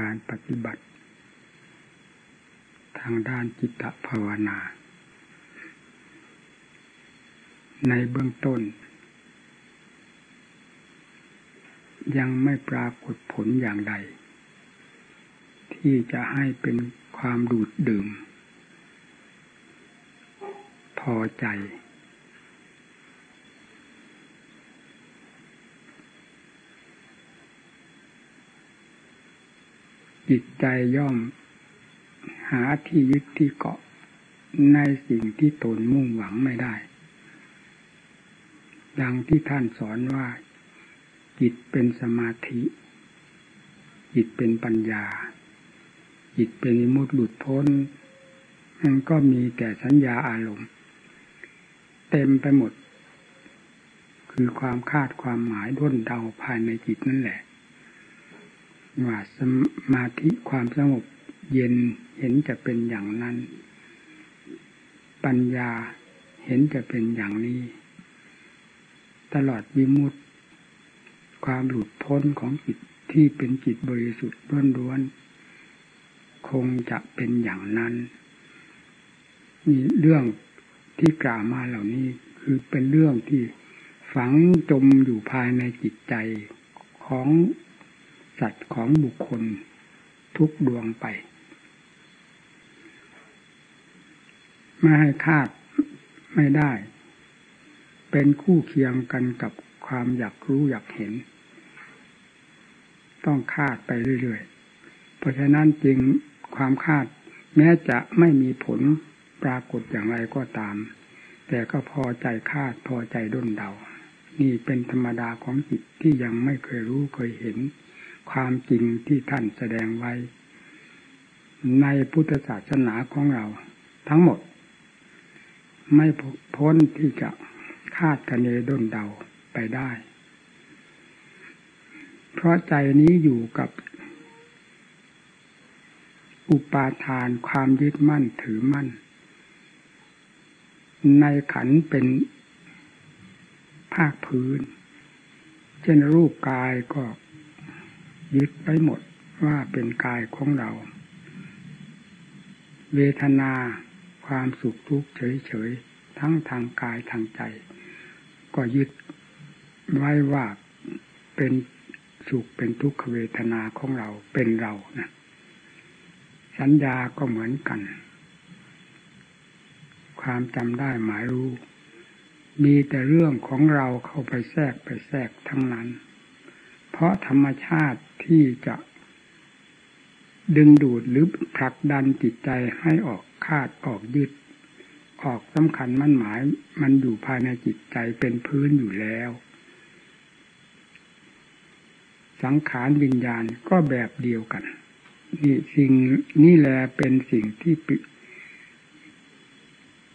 การปฏิบัติ ทางด้านจิตภาวนา ในเบื้องต้น ยังไม่ปรากฏผลอย่างใด ที่จะให้เป็นความดูดดื่ม พอใจ จิตใจย่อม หาที่ยึดที่เกาะในสิ่งที่ตนมุ่งหวังไม่ได้ ดังที่ท่านสอนว่า จิตเป็นสมาธิ จิตเป็นปัญญา จิตเป็นมุตหลุดพ้นมันก็มีแต่สัญญาอารมณ์ เต็มไปหมด คือความคาดความหมายด้นเดาภายในจิตนั่นแหละ ว่าสมาธิความสงบเย็นเห็นจะเป็นอย่างนั้น ปัญญาเห็นจะเป็นอย่างนี้ ตลอดวิมุตติ ความหลุดพ้นของจิตที่เป็นจิตบริสุทธิ์ล้วนๆคงจะเป็นอย่างนั้น มีเรื่องที่กล่าวมาเหล่านี้คือเป็นเรื่องที่ฝังจมอยู่ภายในจิตใจของ สัตว์ของบุคคลทุกดวงไป ไม่ให้คาดไม่ได้ เป็นคู่เคียงกันกับความอยากรู้อยากเห็น ต้องคาดไปเรื่อยๆ เพราะฉะนั้นจึงความคาด แม้จะไม่มีผลปรากฏอย่างไรก็ตาม แต่ก็พอใจคาดพอใจด้นเดา นี่เป็นธรรมดาของจิตที่ยังไม่เคยรู้เคยเห็น ความจริงที่ท่านแสดงไว้ ในพุทธศาสนาของเรา ทั้งหมด ไม่พ้นที่จะคาดคะเนด้นเดาไปได้ เพราะใจนี้อยู่กับอุปาทานความยึดมั่นถือมั่น ในขันเป็นภาคพื้น เช่นรูปกายก็ ยึดไว้หมดว่าเป็นกายของเรา เวทนาความสุขทุกข์เฉยๆ ทั้งทางกายทางใจ ก็ยึดไว้ว่าเป็นสุขเป็นทุกขเวทนาของเราเป็นเรานะสัญญาก็เหมือนกัน ความจำได้หมายรู้ มีแต่เรื่องของเราเข้าไปแทรกไปแทรกทั้งนั้น ราะธรรมชาติที่จะดึงดูดหรือผลักดันจิตใจให้ออกคาดออกยึด ออกสำคัญมั่นหมาย มันอยู่ภายในจิตใจเป็นพื้นอยู่แล้ว สังขารวิญญาณก็แบบเดียวกันนี่สิ่งนี่แหละเป็นสิ่งที่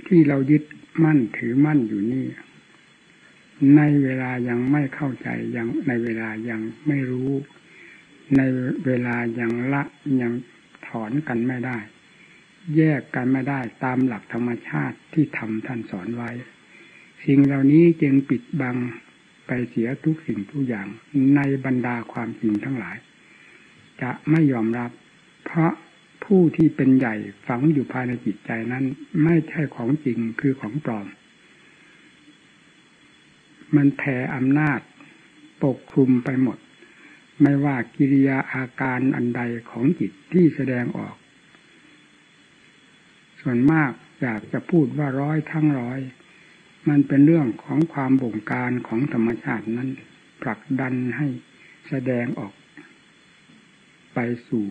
ที่เรายึดมั่นถือมั่นอยู่นี่ ในเวลายังไม่เข้าใจยังในเวลายังไม่รู้ ในเวลายังละยังถอนกันไม่ได้ แยกกันไม่ได้ตามหลักธรรมชาติที่ทำท่านสอนไว้ สิ่งเหล่านี้จึงปิดบังไปเสียทุกสิ่งทุกอย่างในบรรดาความจริงทั้งหลาย จะไม่ยอมรับ เพราะผู้ที่เป็นใหญ่ฝังอยู่ภายในจิตใจนั้น ไม่ใช่ของจริงคือของปลอม มันแผ่อำนาจปกคลุมไปหมด ไม่ว่ากิริยาอาการอันใดของจิตที่แสดงออก ส่วนมากอยากจะพูดว่าร้อยทั้งร้อย มันเป็นเรื่องของความบงการของธรรมชาตินั้นผลักดันให้แสดงออก ไปสู่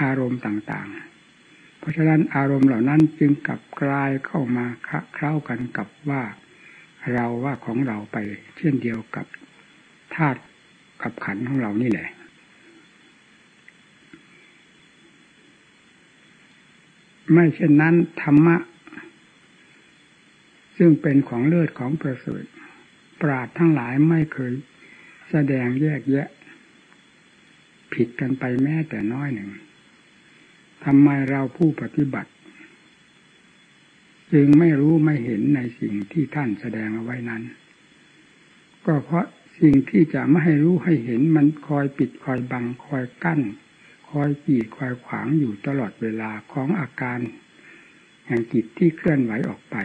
อารมณ์ต่างๆ เพราะฉะนั้นอารมณ์เหล่านั้นจึงกลับกลายเข้ามาคะเข้ากันกับว่า เราว่าของเราไปเช่นเดียวกับธาตุกับขันของเรานี่แหละ ไม่เช่นนั้นธรรมะ ซึ่งเป็นของเลิศของประเสริฐ ปราดทั้งหลายไม่เคยแสดงแยกแยะ ผิดกันไปแม้แต่น้อยหนึ่งทำไมเราผู้ปฏิบัติ จึงไม่รู้ไม่เห็นในสิ่งที่ท่านแสดงเอาไว้นั้น ก็เพราะสิ่งที่จะไม่ให้รู้ให้เห็นมันคอยปิดคอยบังคอยกั้น คอยกีดคอยขวางอยู่ตลอดเวลาของอาการแห่งจิตที่เคลื่อนไหวออกไป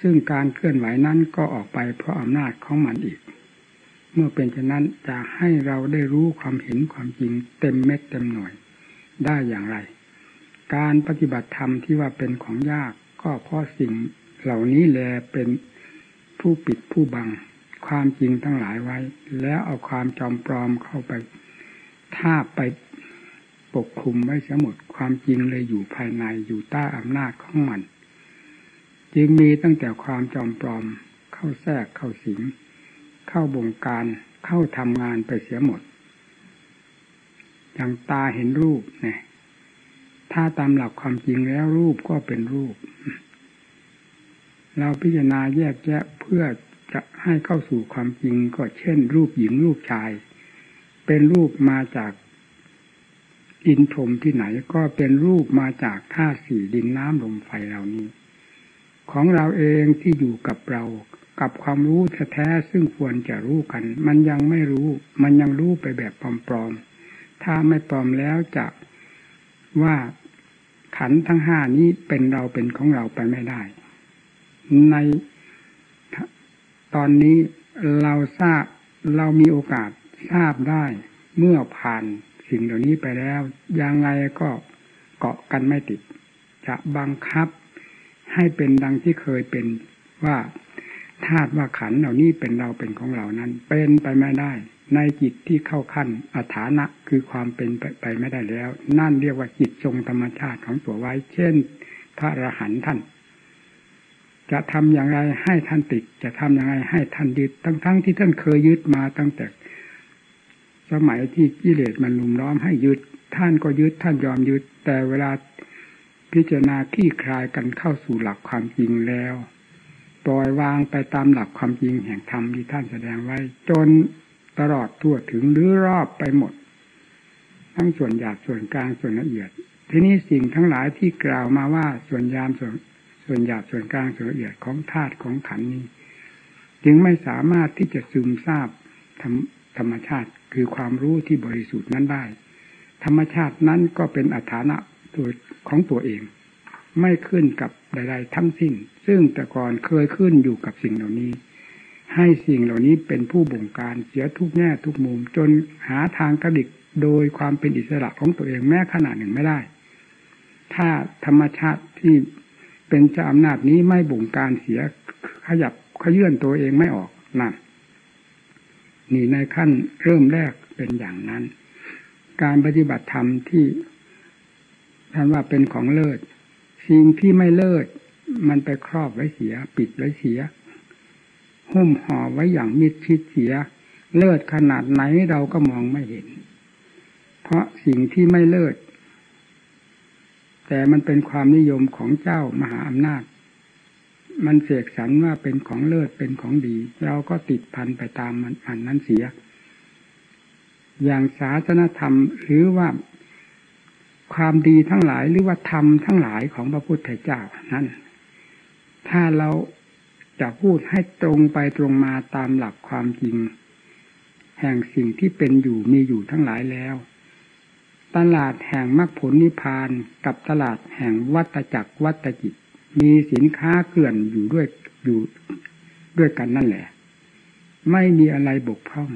ซึ่งการเคลื่อนไหวนั้นก็ออกไปเพราะอำนาจของมันอีก เมื่อเป็นเช่นนั้นจะให้เราได้รู้ความเห็นความจริงเต็มเม็ดเต็มหน่วยได้อย่างไร การปฏิบัติธรรมที่ว่าเป็นของยาก ก็เพราะสิ่งเหล่านี้แลเป็นผู้ปิดผู้บัง ความจริงทั้งหลายไว้ แล้วเอาความจอมปลอมเข้าไปทาไปปกคลุมไว้เสียหมดความจริงเลยอยู่ภายในอยู่ใต้อำนาจของมัน จึงมีตั้งแต่ความจอมปลอม เข้าแทรกเข้าสิง เข้าบงการเข้าทำงานไปเสียหมดอย่างตาเห็นรูปเนี่ย ถ้าตามหลักความจริงแล้วรูปก็เป็นรูป เราพิจารณาแยกแยะเพื่อจะให้เข้าสู่ความจริงก็เช่น รูปหญิงรูปชาย เป็นรูปมาจากดินถมที่ไหนก็เป็นรูปมาจากธาตุสี่ดินน้ำลมไฟเหล่านี้ ของเราเองที่อยู่กับเรากับความรู้แท้ๆซึ่งควรจะรู้กัน มันยังไม่รู้ มันยังรู้ไปแบบปลอมๆถ้าไม่ปลอมแล้วจะว่า ขันทั้งห้านี้เป็นเราเป็นของเราไปไม่ได้ ในตอนนี้เราทราบเรามีโอกาสทราบได้เมื่อผ่านสิ่งเหล่านี้ไปแล้วยังไงก็เกาะกันไม่ติด จะบังคับให้เป็นดังที่เคยเป็นว่าธาตุว่าขันเหล่านี้เป็นเราเป็นของเรานั้น เป็นไปไม่ได้ ในจิตที่เข้าขั้นอัฐานะคือความเป็นไปไม่ได้แล้ว นั่นเรียกว่าจิตทรงธรรมชาติของตัวไว้ เช่น พระอรหันต์ท่าน จะทำอย่างไรให้ท่านติด จะทำอย่างไรให้ท่านยึดทั้งๆทที่ท่านเคยยึดมาตั้งแต่ สมัยที่กิเลสมันลุมล้อมให้ยึด ท่านก็ยึดท่านยอมยึด แต่เวลาพิจารณาขี้คลายกันเข้าสู่หลักความจริงแล้วปล่อยวางไปตามหลักความจริงแห่งธรรมที่ท่านแสดงไว้ จน ตลอดทั่วถึงหรือรอบไปหมด ทั้งส่วนหยาบส่วนกลางส่วนละเอียด ทีนี้สิ่งทั้งหลายที่กล่าวมาว่าส่วนยามส่วนส่วนหยาบส่วนกลางส่วนละเอียดของธาตุของขันนี้ จึงไม่สามารถที่จะซึมซาบธรรมธรรมชาติคือความรู้ที่บริสุทธิ์นั้นได้ ธรรมชาตินั้นก็เป็นอัฐานะตัวของตัวเอง ไม่ขึ้นกับใด ๆ ทั้งสิ้น ซึ่งแต่ก่อนเคยขึ้นอยู่กับสิ่งเหล่านี้ ให้สิ่งเหล่านี้เป็นผู้บงการเสียทุกแง่ทุกมุม จนหาทางกระดิกโดยความเป็นอิสระของตัวเองแม้ขนาดหนึ่งไม่ได้ ถ้าธรรมชาติที่เป็นเจ้าอำนาจนี้ไม่บงการเสียขยับขยื่นตัวเองไม่ออกนั่นนี่ในขั้นเริ่มแรกเป็นอย่างนั้น การปฏิบัติธรรมที่ท่านว่าเป็นของเลิศ สิ่งที่ไม่เลิศ มันไปครอบไว้เสีย ปิดไว้เสีย หุ้มห่อไว้อย่างมิดชิดเสีย เลิศขนาดไหนเราก็มองไม่เห็น เพราะสิ่งที่ไม่เลิศ แต่มันเป็นความนิยมของเจ้ามหาอำนาจ มันเสกสรรว่าเป็นของเลิศเป็นของดี เราก็ติดพันไปตามมันอันนั้นเสีย อย่างศาสนธรรมหรือว่าความดีทั้งหลายหรือว่าธรรมทั้งหลายของพระพุทธเจ้านั้น ถ้าเรา จะพูดให้ตรงไปตรงมาตามหลักความจริง แห่งสิ่งที่เป็นอยู่มีอยู่ทั้งหลายแล้ว ตลาดแห่งมรรคผลนิพพานกับตลาดแห่งวัตจักรวัตจิตมีสินค้าเกลื่อนอยู่ด้วยอยู่ด้วยกันนั่นแหละ ไม่มีอะไรบกพร่อง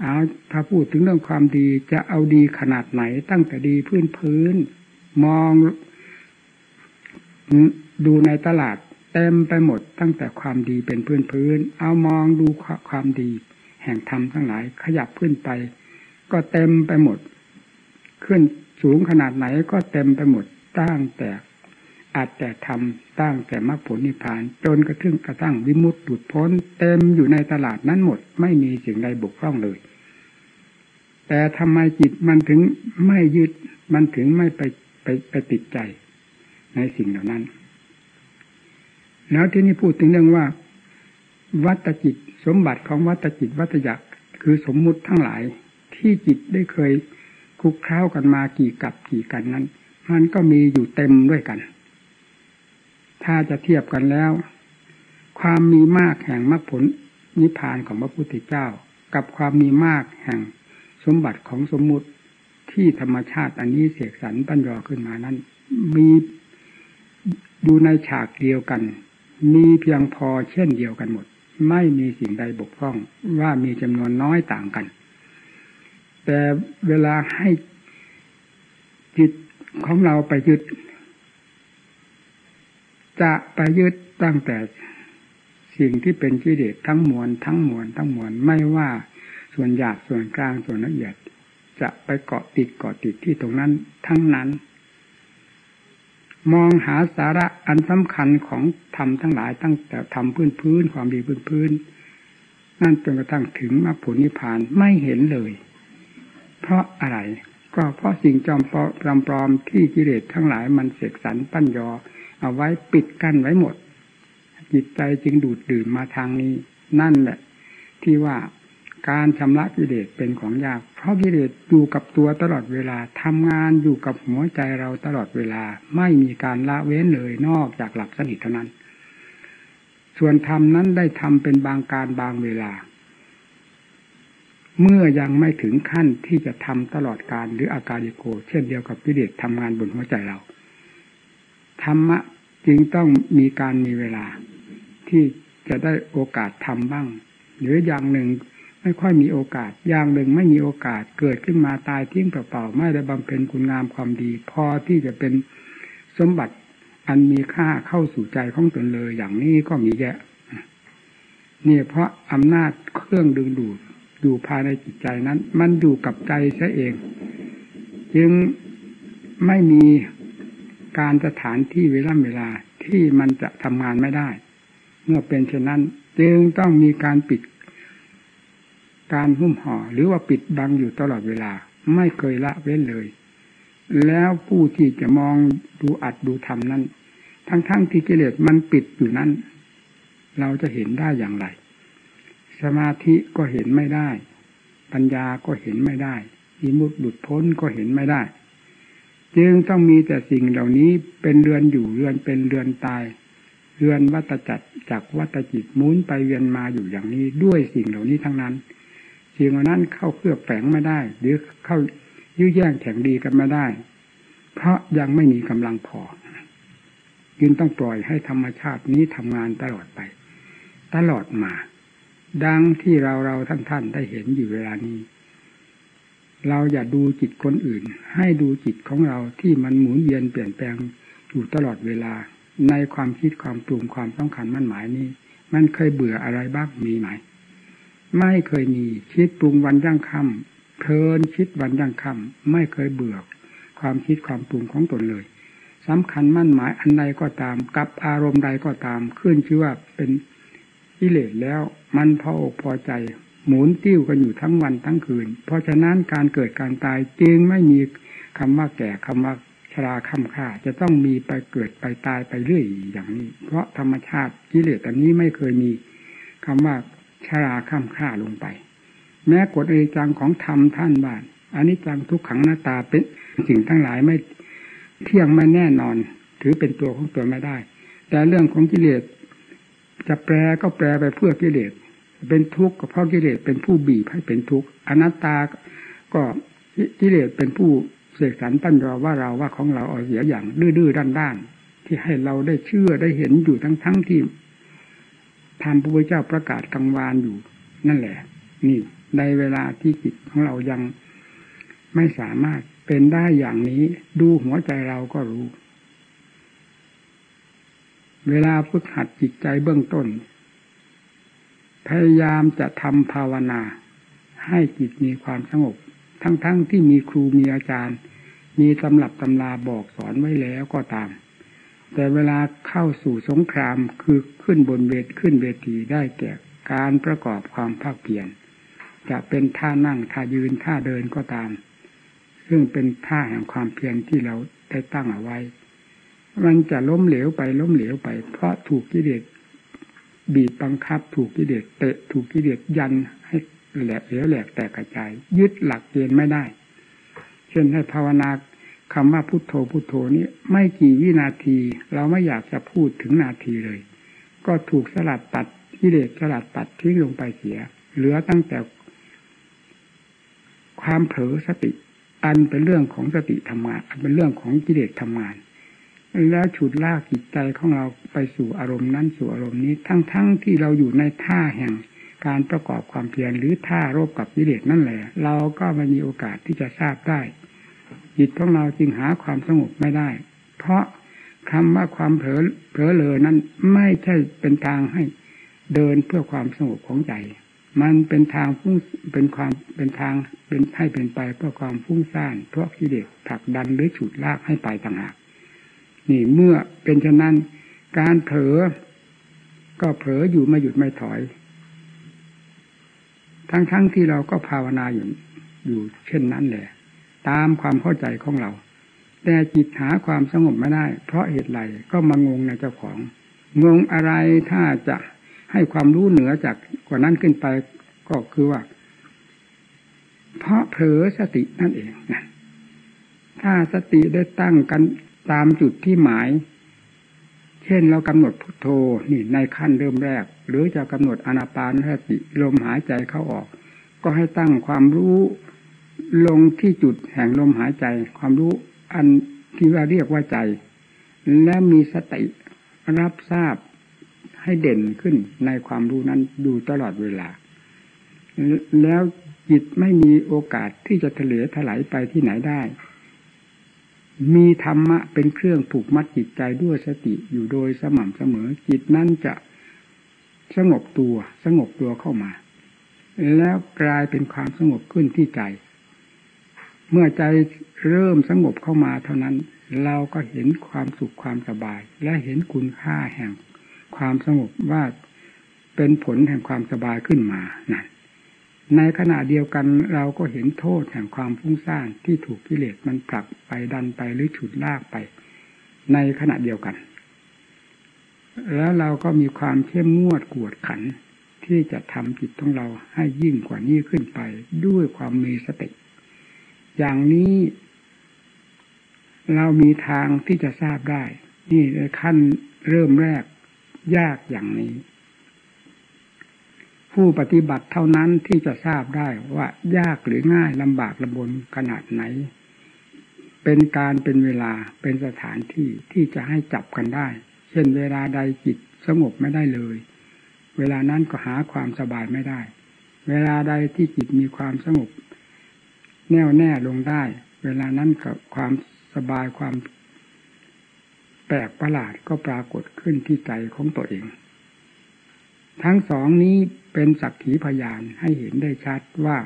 เอาถ้าพูดถึงเรื่องความดีจะเอาดีขนาดไหนตั้งแต่ดีพื้นพื้น มอง ดูในตลาด เต็มไปหมดตั้งแต่ความดีเป็นพื้นพื้น เอามองดูความดี แห่งธรรมทั้งหลายขยับขึ้นไป ก็เต็มไปหมด ขึ้นสูงขนาดไหนก็เต็มไปหมดตั้งแต่อาจแต่ทำตั้งแต่มรรคผลนิพพาน จนกระทั่งกระทั่งวิมุตติดุดพ้น เต็มอยู่ในตลาดนั้นหมด ไม่มีสิ่งใดบกพร่องเลย แต่ทำไมจิตมันถึงไม่ยึดมันถึงไม่ไปไปไปติดใจในสิ่งเหล่านั้น แล้วที่นี่พูดถึงเรื่องว่า วัตจิต สมบัติของวัตจิตวัตยักคือสมมุติทั้งหลายที่จิตได้เคยคุกค้ากันมากี่กับกี่กันนั้น มันก็มีอยู่เต็มด้วยกัน ถ้าจะเทียบกันแล้ว ความมีมากแห่งมรรคผลนิพพานของพระพุทธเจ้า กับความมีมากแห่งสมบัติของสมมุติที่ธรรมชาติอันนี้เสกสรรปั้นยอขึ้นมานั้น มีอยู่ในฉากเดียวกัน มีเพียงพอเช่นเดียวกันหมด ไม่มีสิ่งใดบกพร่องว่ามีจำนวนน้อยต่างกัน แต่เวลาให้จิตของเราไปยึด จะไปยึดตั้งแต่สิ่งที่เป็นกิเลสทั้งมวลทั้งมวลทั้งมวลไม่ว่าส่วนหยาบส่วนกลางส่วนละเอียด จะไปเกาะติดเกาะติดที่ตรงนั้นทั้งนั้น มองหาสาระอันสำคัญของธรรมทั้งหลายตั้งแต่ทำพื้นพื้นความดีพื้นพื้นนั่นจนกระทั่งถึงมรรคผลนิพพานไม่เห็นเลย เพราะอะไร ก็เพราะสิ่งจอมปลอมปลอมที่กิเลสทั้งหลายมันเสกสรรปั้นยอ เอาไว้ปิดกั้นไว้หมด จิตใจจึงดูดดื่มมาทางนี้ นั่นแหละ ที่ว่า การชำระกิเลสเป็นของยาก เพราะกิเลสอยู่กับตัวตลอดเวลาทำงานอยู่กับหัวใจเราตลอดเวลา ไม่มีการละเว้นเลยนอกจากหลับสนิทเท่านั้น ส่วนธรรมนั้นได้ทำเป็นบางการบางเวลา เมื่อยังไม่ถึงขั้นที่จะทำตลอดการหรืออาการิโก เช่นเดียวกับกิเลสทำงานบนหัวใจเราธรรมะจึงต้องมีการมีเวลาที่จะได้โอกาสทำบ้าง หรืออย่างหนึ่ง ไม่ค่อยมีโอกาส อย่างหนึ่งไม่มีโอกาสเกิดขึ้นมาตายทิ้งเปล่าๆไม่ได้บำเพ็ญคุณงามความดี พอที่จะเป็นสมบัติอันมีค่าเข้าสู่ใจของตนเลย อย่างนี้ก็มีแยะนี่เพราะอำนาจเครื่องดึงดูดอยู่ภายในจิตใจนั้น มันอยู่กับใจซะเอง จึงไม่มีการสถานที่เวลาเวลาที่มันจะทำงานไม่ได้ เมื่อเป็นเช่นนั้น จึงต้องมีการปิด การหุ้มห่อหรือว่าปิดบังอยู่ตลอดเวลา ไม่เคยละเว้นเลย แล้วผู้ที่จะมองดูอัดดูทำนั้น ทั้งๆทที่กิเลสมันปิดอยู่นั้น เราจะเห็นได้อย่างไร สมาธิก็เห็นไม่ได้ ปัญญาก็เห็นไม่ได้อิมุตบุดพ้นก็เห็นไม่ได้ จึงต้องมีแต่สิ่งเหล่านี้เป็นเรือนอยู่เรือนเป็นเรือนตายเรือนวัตจักรจากวัตจิตมุนไปเวียนมาอยู่อย่างนี้ด้วยสิ่งเหล่านี้ทั้งนั้น สิ่งนั้นเข้าเคลือบแฝงไม่ได้ หรือเข้ายื้อแย่งแข่งดีกันไม่ได้ เพราะยังไม่มีกำลังพอยึงต้องปล่อยให้ธรรมชาตินี้ทำงานตลอดไป ตลอดมา ดังที่เราเราท่านท่านได้เห็นอยู่เวลานี้ เราอย่าดูจิตคนอื่น ให้ดูจิตของเราที่มันหมุนเวียนเปลี่ยนแปลงอยู่ตลอดเวลาในความคิดความปรุงความต้องการมั่นหมายนี้ มันเคยเบื่ออะไรบ้างมีไหม ไม่เคยมีคิดปรุงวันยั่งคำเพลินคิดวันยั่งคำไม่เคยเบื่อความคิดความปรุงของตนเลยสำคัญมั่นหมายอันใดก็ตาม กับอารมณ์ใดก็ตามขึ้นชื่อว่าเป็นอิเลสแล้ว มันพออกพอใจ หมุนติ้วกันอยู่ทั้งวันทั้งคืน เพราะฉะนั้นการเกิดการตายจึงไม่มีคำว่าแก่คำว่าชราคำค่าจะต้องมีไปเกิดไปตายไปเรื่อยอย่างนี้ เพราะธรรมชาติกิเลสอันนี้ไม่เคยมีคำว่า ชราข้ามค่าลงไป แม้กฎอนิจจังของธรรมท่านบ้านอนิจจังทุกขังหน้าตาเป็นสิ่งทั้งหลายไม่เที่ยงไม่แน่นอน ถือเป็นตัวของตัวไม่ได้ แต่เรื่องของกิเลสจะแปลก็แปลไปเพื่อกิเลสเป็นทุกข์ก็เพราะกิเลสเป็นผู้บีบให้เป็นทุกข์อนัตตาก็กิเลสเป็นผู้เสกสรรปั้นรอว่าเราว่าของเราเอาเสียอย่างดื้อๆด้านที่ให้เราได้เชื่อได้เห็นอยู่ทั้งทั้งที่ ธรรมพระพุทธเจ้าประกาศกังวานอยู่ นั่นแหละ นี่ในเวลาที่จิตของเรายังไม่สามารถเป็นได้อย่างนี้ ดูหัวใจเราก็รู้ เวลาฝึกหัดจิตใจเบื้องต้น พยายามจะทำภาวนา ให้จิตมีความสงบ ทั้งๆทที่มีครูมีอาจารย์ มีตำรับตำราบอกสอนไว้แล้วก็ตาม แต่เวลาเข้าสู่สงครามคือขึ้นบนเวทขึ้นเวทีได้แก่การประกอบความภาคเพียรจะเป็นท่านั่งท่ายืนท่าเดินก็ตาม ซึ่งเป็นท่าแห่งความเพียรที่เราได้ตั้งเอาไว้ มันจะล้มเหลวไปล้มเหลวไป เพราะถูกกิเลสบีบบังคับ ถูกกิเลสเตะถูกกิเลสยันให้แหลกเหลวแหลกแตกกระจาย ยึดหลักเกณฑ์ไม่ได้ เช่นให้ภาวนา คำว่าพุโทโธพุโทโธนี้ไม่กี่วินาที เราไม่อยากจะพูดถึงนาทีเลย ก็ถูกสลัดตัดกิเลสสลัดตัดทิ้งลงไปเสีย เหลือตั้งแต่ ความเผลอสติ อันเป็นเรื่องของสติทำงาน อันเป็นเรื่องของกิเลสทำงาน แล้วฉุดลากจิตใจของเราไปสู่อารมณ์นั้นสู่อารมณ์นี้ ทั้งๆทที่เราอยู่ในท่าแห่งการประกอบความเพียรหรือท่ารบกับกิเลสนั่นแหละ เราก็ไม่มีโอกาสที่จะทราบได้ จิตของเราจึงหาความสงบไม่ได้ เพราะคำว่าความเผลอเผลอเลอนั้นไม่ใช่เป็นทางให้เดินเพื่อความสงบของใจ มันเป็นทางฟุ้งเป็นความเป็นทางเป็นให้เป็นไปเพื่อความฟุ้งซ่านเพราะกิเลสผลักดันหรือฉุดลากให้ไปต่างหากนี่เมื่อเป็นฉะนั้นการเผลอก็เผลออยู่ไม่หยุดไม่ถอย ทั้งๆทที่เราก็ภาวนาอยู่อยู่เช่นนั้นแหละ ตามความเข้าใจของเรา แต่จิตหาความสงบไม่ได้ เพราะเหตุไรก็มางงในเจ้าของ งงอะไรถ้าจะให้ความรู้เหนือจากกว่านั้นขึ้นไปก็คือว่า เพราะเผลอสตินั่นเองนะถ้าสติได้ตั้งกันตามจุดที่หมาย เช่นเรากำหนดพุทโธนี่ในขั้นเริ่มแรก หรือจะกำหนดอนาปานสติลมหายใจเข้าออก ก็ให้ตั้งความรู้ ลงที่จุดแห่งลมหายใจ ความรู้อันที่ว่าเรียกว่าใจ และมีสติรับทราบให้เด่นขึ้นในความรู้นั้นดูตลอดเวลา แล้วจิตไม่มีโอกาสที่จะเถลถลายไปที่ไหนได้ มีธรรมะเป็นเครื่องผูกมัดจิตใจด้วยสติอยู่โดยสม่ำเสมอ จิตนั้นจะสงบตัวสงบตัวเข้ามา แล้วกลายเป็นความสงบขึ้นที่ใจ เมื่อใจเริ่มสงบเข้ามาเท่านั้น เราก็เห็นความสุขความสบาย และเห็นคุณค่าแห่ง ความสงบว่าเป็นผลแห่งความสบายขึ้นมานั่นในขณะเดียวกันเราก็เห็นโทษแห่งความฟุ้งซ่านที่ถูกกิเลสมันผลักไปดันไปหรือฉุดลากไป ในขณะเดียวกัน แล้วเราก็มีความเข้มงวดกวดขัน ที่จะทำจิตของเราให้ยิ่งกว่านี้ขึ้นไปด้วยความมีสติ อย่างนี้ เรามีทางที่จะทราบได้ นี่ขั้นเริ่มแรกยากอย่างนี้ ผู้ปฏิบัติเท่านั้นที่จะทราบได้ว่า ยากหรือง่ายลำบากลำบนขนาดไหน เป็นการเป็นเวลาเป็นสถานที่ที่จะให้จับกันได้ เช่นเวลาใดจิตสงบไม่ได้เลย เวลานั้นก็หาความสบายไม่ได้ เวลาใดที่จิตมีความสงบ แน่วแน่ลงได้ เวลานั้นกับความสบายความแปลกประหลาดก็ปรากฏขึ้นที่ใจของตัวเอง ทั้งสองนี้เป็นสักขีพยานให้เห็นได้ชัดว่า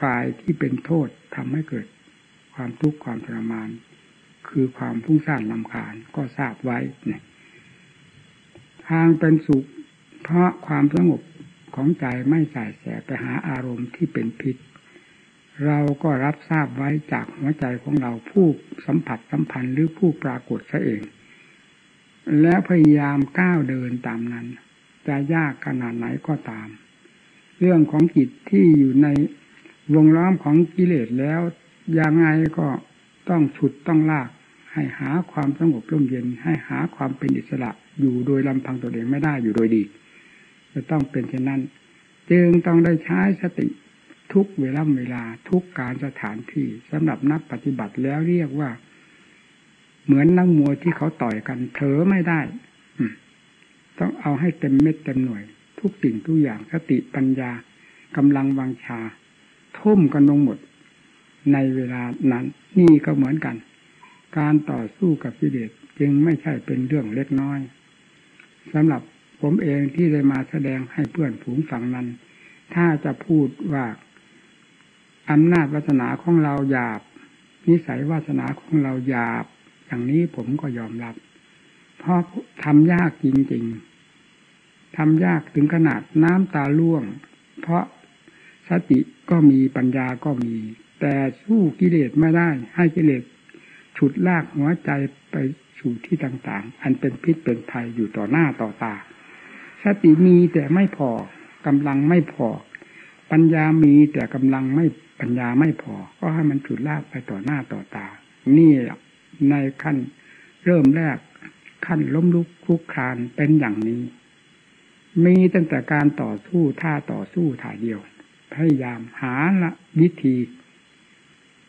ฝ่ายที่เป็นโทษทำให้เกิด ความทุกข์ความทรมาน คือความพุ่งสร้างลำคาญก็ทราบไว้เนี่ยทางเป็นสุข เพราะความสงบของใจไม่ใส่แสไปหาอารมณ์ที่เป็นพิษ เราก็รับทราบไว้จากหัวใจของเราผู้สัมผัสสัมพันธ์หรือผู้ปรากฏซะเอง แล้วพยายามก้าวเดินตามนั้น จะยากขนาดไหนก็ตาม เรื่องของจิตที่อยู่ในวงล้อมของกิเลสแล้วยังไงก็ต้องฉุดต้องลาก ให้หาความสงบร่มเย็น ให้หาความเป็นอิสระอยู่โดยลำพังตัวเองไม่ได้อยู่โดยดี จะต้องเป็นเช่นนั้น จึงต้องได้ใช้สติ ทุกเวลาเวลาทุกการสถานที่สำหรับนักปฏิบัติแล้วเรียกว่า เหมือนนักมวยที่เขาต่อยกันเถอไม่ได้ต้องเอาให้เต็มเม็ดเต็มหน่วย ทุกสิ่งทุกอย่างสติปัญญากำลังวังชา ทุ่มกันลงหมด ในเวลานั้น นี่ก็เหมือนกัน การต่อสู้กับกิเลสจึงไม่ใช่เป็นเรื่องเล็กน้อยสำหรับผมเองที่ได้มาแสดงให้เพื่อนผูงฝังนั้น ถ้าจะพูดว่า อำนาจวาสนาของเราหยาบ นิสัยวาสนาของเราหยาบ อย่างนี้ผมก็ยอมรับ เพราะทำยากจริงๆทำยากถึงขนาดน้ำตาล่วง เพราะสติก็มีปัญญาก็มี แต่สู้กิเลสไม่ได้ ให้กิเลสฉุดลากหัวใจไปสู่ที่ต่างๆ อันเป็นพิษเป็นภัยอยู่ต่อหน้าต่อตา สติมีแต่ไม่พอกำลังไม่พอ ปัญญามีแต่กำลังไม่ ปัญญาไม่พอ ก็ให้มันฉุดลากไปต่อหน้าต่อตา นี่ในขั้นเริ่มแรกขั้นล้มลุกคลุกคลานเป็นอย่างนี้ มีตั้งแต่การต่อสู้ท่าต่อสู้ถ่ายเดียว พยายามหาละวิธี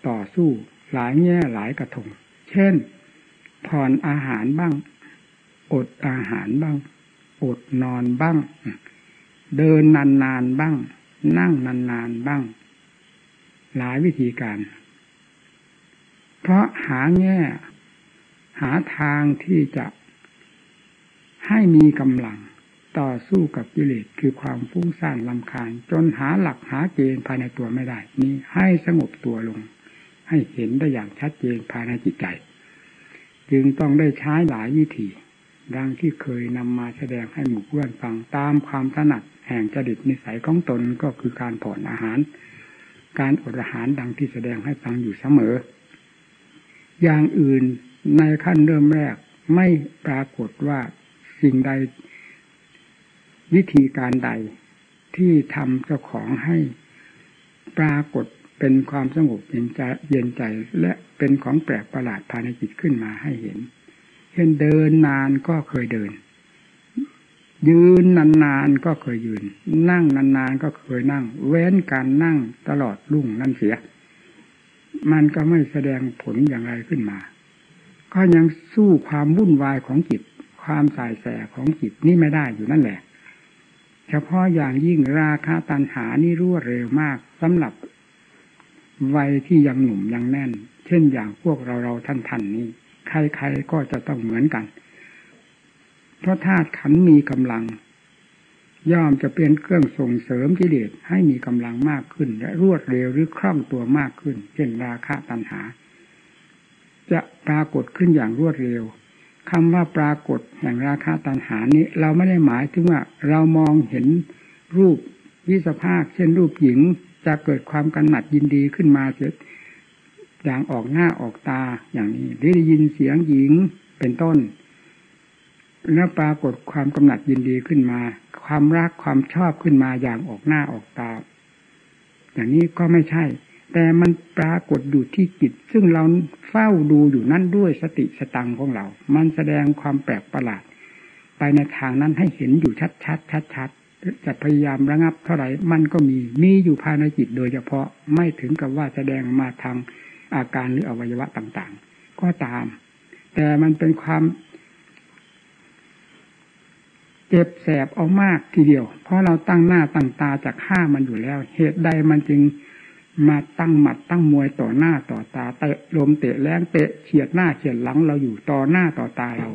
ต่อสู้หลายแง่หลายกระทง เช่น ผ่อนอาหารบ้าง อดอาหารบ้าง อดนอนบ้าง เดินนานๆบ้าง นั่งนานๆบ้าง หลายวิธีการ เพราะหาแง่ หาทางที่จะให้มีกำลังต่อสู้กับกิเลสคือความฟุ้งซ่านลำคาญ จนหาหลักหาเกณฑ์ภายในตัวไม่ได้ นี้ให้สงบตัวลง ให้เห็นได้อย่างชัดเจนภายในจิตใจ จึงต้องได้ใช้หลายวิธี ดังที่เคยนำมาแสดงให้หมู่เพื่อนฟังตามความถนัดแห่งจดิตนิสัยของตนก็คือการผ่อนอาหาร การอดอาหารดังที่แสดงให้ฟังอยู่เสมอ อย่างอื่นในขั้นเริ่มแรกไม่ปรากฏว่าสิ่งใด วิธีการใดที่ทำเจ้าของให้ปรากฏเป็นความสงบเย็นใจเย็นใจและเป็นของแปลกประหลาดภายในจิตขึ้นมาให้เห็น เช่นเดินนานก็เคยเดิน ยืนนานๆก็เคยยืน นั่งนานๆก็เคยนั่ง เว้นการนั่งตลอดรุ่งนั่นเสีย มันก็ไม่แสดงผลอย่างไรขึ้นมา ก็ยังสู้ความวุ่นวายของจิต ความสายแสของจิตนี่ไม่ได้อยู่นั่นแหละ เฉพาะอย่างยิ่งราคาตันหานี่รวดเร็วมากสำหรับวัยที่ยังหนุ่มยังแน่น เช่นอย่างพวกเราเราท่านท่านนี้ ใครๆก็จะต้องเหมือนกัน เพราะธาตุขันมีกำลัง ย่อมจะเป็นเครื่องส่งเสริมกิเลสให้มีกำลังมากขึ้น และรวดเร็วหรือคล่องตัวมากขึ้นเช่นราคาตันหา จะปรากฏขึ้นอย่างรวดเร็วคำว่าปรากฏแห่งราคาตันหานี้ เราไม่ได้หมายถึงว่า เรามองเห็นรูปวิสภาค เช่นรูปหญิงจะเกิดความกันหนัดยินดีขึ้นมาเสียอย่างออกหน้าออกตาอย่างนี้หรือได้ยินเสียงหญิงเป็นต้น แล้วปรากฏความกำหนัดยินดีขึ้นมา ความรักความชอบขึ้นมาอย่างออกหน้าออกตา อย่างนี้ก็ไม่ใช่ แต่มันปรากฏอยู่ที่จิต ซึ่งเราเฝ้าดูอยู่นั่นด้วยสติสตังของเรา มันแสดงความแปลกประหลาด ไปในทางนั้นให้เห็นอยู่ชัดชัดชัดชัดจะพยายามระงับเท่าไหร่มันก็มี มีอยู่ภายในจิตโดยเฉพาะไม่ถึงกับว่าแสดงมาทางอาการหรืออวัยวะต่างๆ ก็ตาม แต่มันเป็นความ เจ็บแสบเอามากทีเดียว เพราะเราตั้งหน้าตั้งตาจะฆ่ามันอยู่แล้ว เหตุใดมันจึงมาตั้งหมัดตั้งมวยต่อหน้าต่อตาเตะลมเตะแรงเตะเฉียดหน้าเฉียดหลังเราอยู่ต่อหน้าต่อตาเรา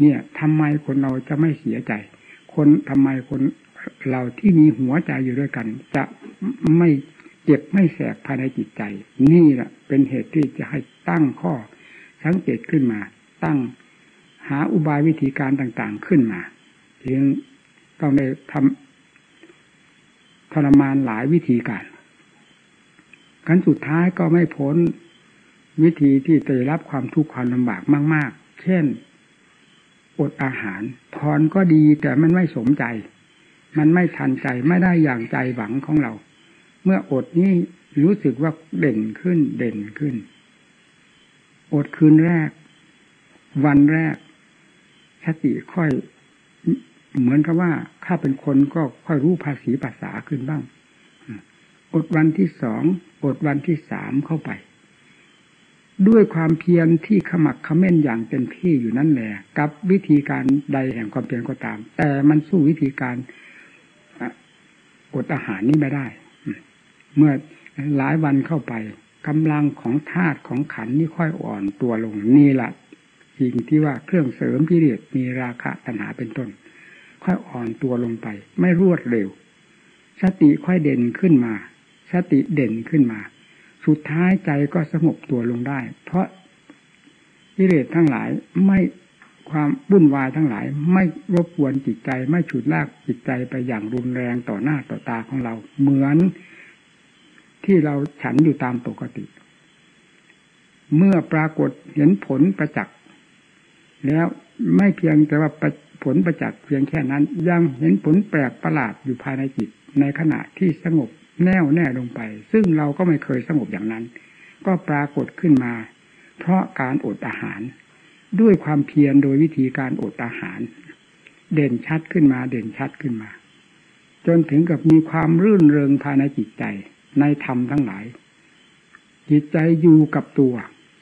เนี่ยทำไมคนเราจะไม่เสียใจ คนทำไมคนเราที่มีหัวใจอยู่ด้วยกัน จะไม่เจ็บไม่แสบภายในจิตใจ นี่แหละเป็นเหตุที่จะให้ตั้งข้อสังเกตขึ้นมา ตั้งหาอุบายวิธีการต่างๆขึ้นมา จึงต้องได้ทำทรมานหลายวิธีการขั้นสุดท้ายก็ไม่พ้นวิธีที่จะรับความทุกข์ความลำบากมาก ๆ เช่น อดอาหารพรก็ดีแต่มันไม่สมใจ มันไม่ทันใจไม่ได้อย่างใจหวังของเรา เมื่ออดนี้รู้สึกว่าเด่นขึ้นเด่นขึ้น อดคืนแรก วันแรกสติค่อย เหมือนกับว่าข้าเป็นคนก็ค่อยรู้ภาษีภาษาขึ้นบ้างอดวันที่สองอดวันที่สามเข้าไป ด้วยความเพียรที่ขมักขม้นอย่างเต็มที่อยู่นั่นแหละกับวิธีการใดแห่งความเพียรก็ตาม แต่มันสู้วิธีการอดอาหารนี้ไม่ได้ เมื่อหลายวันเข้าไปกำลังของธาตุของขันนี่ค่อยอ่อนตัวลงนี่แหละสิ่งที่ว่าเครื่องเสริมที่เรียกมีราคะตัณหาเป็นต้น ค่อยอ่อนตัวลงไป ไม่รวดเร็ว สติค่อยเด่นขึ้นมา สติเด่นขึ้นมา สุดท้ายใจก็สงบตัวลงได้ เพราะกิเลสทั้งหลายไม่ความวุ่นวายทั้งหลาย ไม่รบกวนจิตใจ ไม่ฉุดลากจิตใจไปอย่างรุนแรงต่อหน้าต่อตาของเรา เหมือนที่เราฉันอยู่ตามปกติ เมื่อปรากฏเห็นผลประจักษ์แล้วไม่เพียงแต่ว่าผลประจักษ์เพียงแค่นั้น ยังเห็นผลแปลกประหลาดอยู่ภายในจิต ในขณะที่สงบแน่วแน่ลงไป ซึ่งเราก็ไม่เคยสงบอย่างนั้น ก็ปรากฏขึ้นมา เพราะการอดอาหาร ด้วยความเพียรโดยวิธีการอดอาหาร เด่นชัดขึ้นมาเด่นชัดขึ้นมา จนถึงกับมีความรื่นเริงภายในจิตใจในธรรมทั้งหลาย จิตใจอยู่กับตัว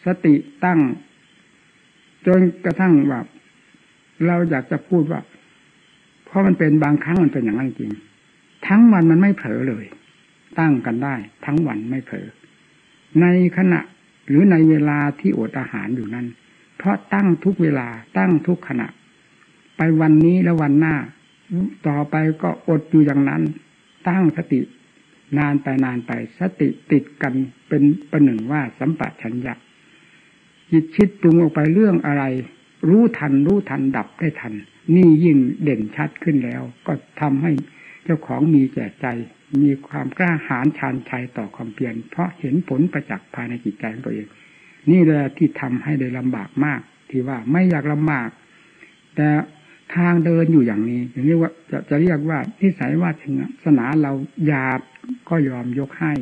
สติตั้ง จนกระทั่งแบบ เราอยากจะพูดว่า เพราะมันเป็นบางครั้งมันเป็นอย่างนั้นจริง ทั้งวันมันไม่เผลอเลย ตั้งกันได้ ทั้งวันไม่เผลอในขณะหรือในเวลาที่อดอาหารอยู่นั้น เพราะตั้งทุกเวลาตั้งทุกขณะ ไปวันนี้และวันหน้า ต่อไปก็อดอยู่อย่างนั้น ตั้งสติ นานไปนานไปสติติดกันเป็นประหนึ่งว่าสัมปะชัญญะจิตคิดปรุงออกไปเรื่องอะไร รู้ทันรู้ทันดับได้ทัน นี่ยิ่งเด่นชัดขึ้นแล้ว ก็ทำให้เจ้าของมีแก่ใจ มีความกล้าหาญชาญชัยต่อความเพียรเพราะเห็นผลประจักษ์ภายในจิตใจของตัวเอง นี่แหละที่ทำให้ได้ลำบากมาก ที่ว่าไม่อยากลำบาก แต่ทางเดินอยู่อย่างนี้อย่างนี้ว่าจะจะเรียกว่านิสัยว่าถึงศาสนาเราหยาบก็ยอมยกให้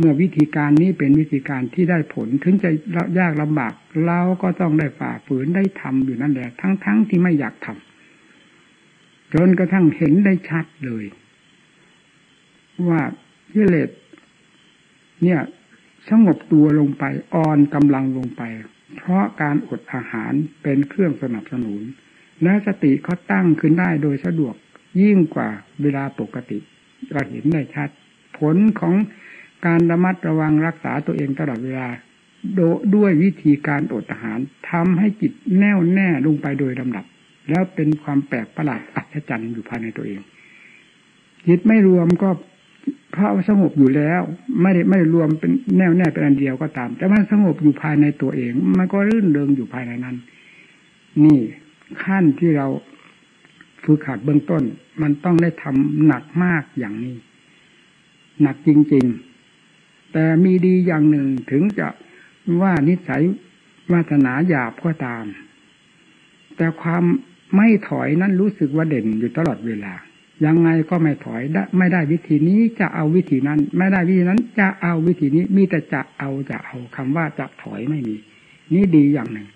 เมื่อวิธีการนี้เป็นวิธีการที่ได้ผลถึงจะยากลำบากเราก็ต้องได้ฝ่าฝืนได้ทำอยู่นั่นแหละทั้งๆทที่ไม่อยากทำจนกระทั่งเห็นได้ชัดเลย ว่ากิเลสเนี่ยสงบตัวลงไปอ่อนกำลังลงไป เพราะการอดอาหารเป็นเครื่องสนับสนุนและสติเขาตั้งขึ้นได้โดยสะดวกยิ่งกว่าเวลาปกติเราเห็นได้ชัด ผลของ การระมัดระวังรักษาตัวเองตลอดเวลา โดด้วยวิธีการอดอาหารทำให้จิตแน่วแน่ลงไปโดยลำดับ แล้วเป็นความแปลกประหลาดอัศจรรย์อยู่ภายในตัวเอง จิตไม่รวมก็เพราะสงบอยู่แล้ว ไม่ได้ไม่รวมเป็นแน่วแน่เป็นอันเดียวก็ตาม แต่มันสงบอยู่ภายในตัวเอง มันก็รื่นเริงอยู่ภายในนั้น นี่ขั้นที่เราฝึกหัดเบื้องต้น มันต้องได้ทำหนักมากอย่างนี้ หนักจริง ๆ แต่มีดีอย่างหนึ่งถึงจะว่านิสัยวาสนาหยาบก็ตาม แต่ความไม่ถอยนั้นรู้สึกว่าเด่นอยู่ตลอดเวลา ยังไงก็ไม่ถอยไม่ได้วิธีนี้จะเอาวิธีนั้น ไม่ได้วิธีนั้น จะเอาวิธีนี้มีแต่จะเอาจะเอาคำว่าจะถอยไม่มี นี่ดีอย่างหนึ่ง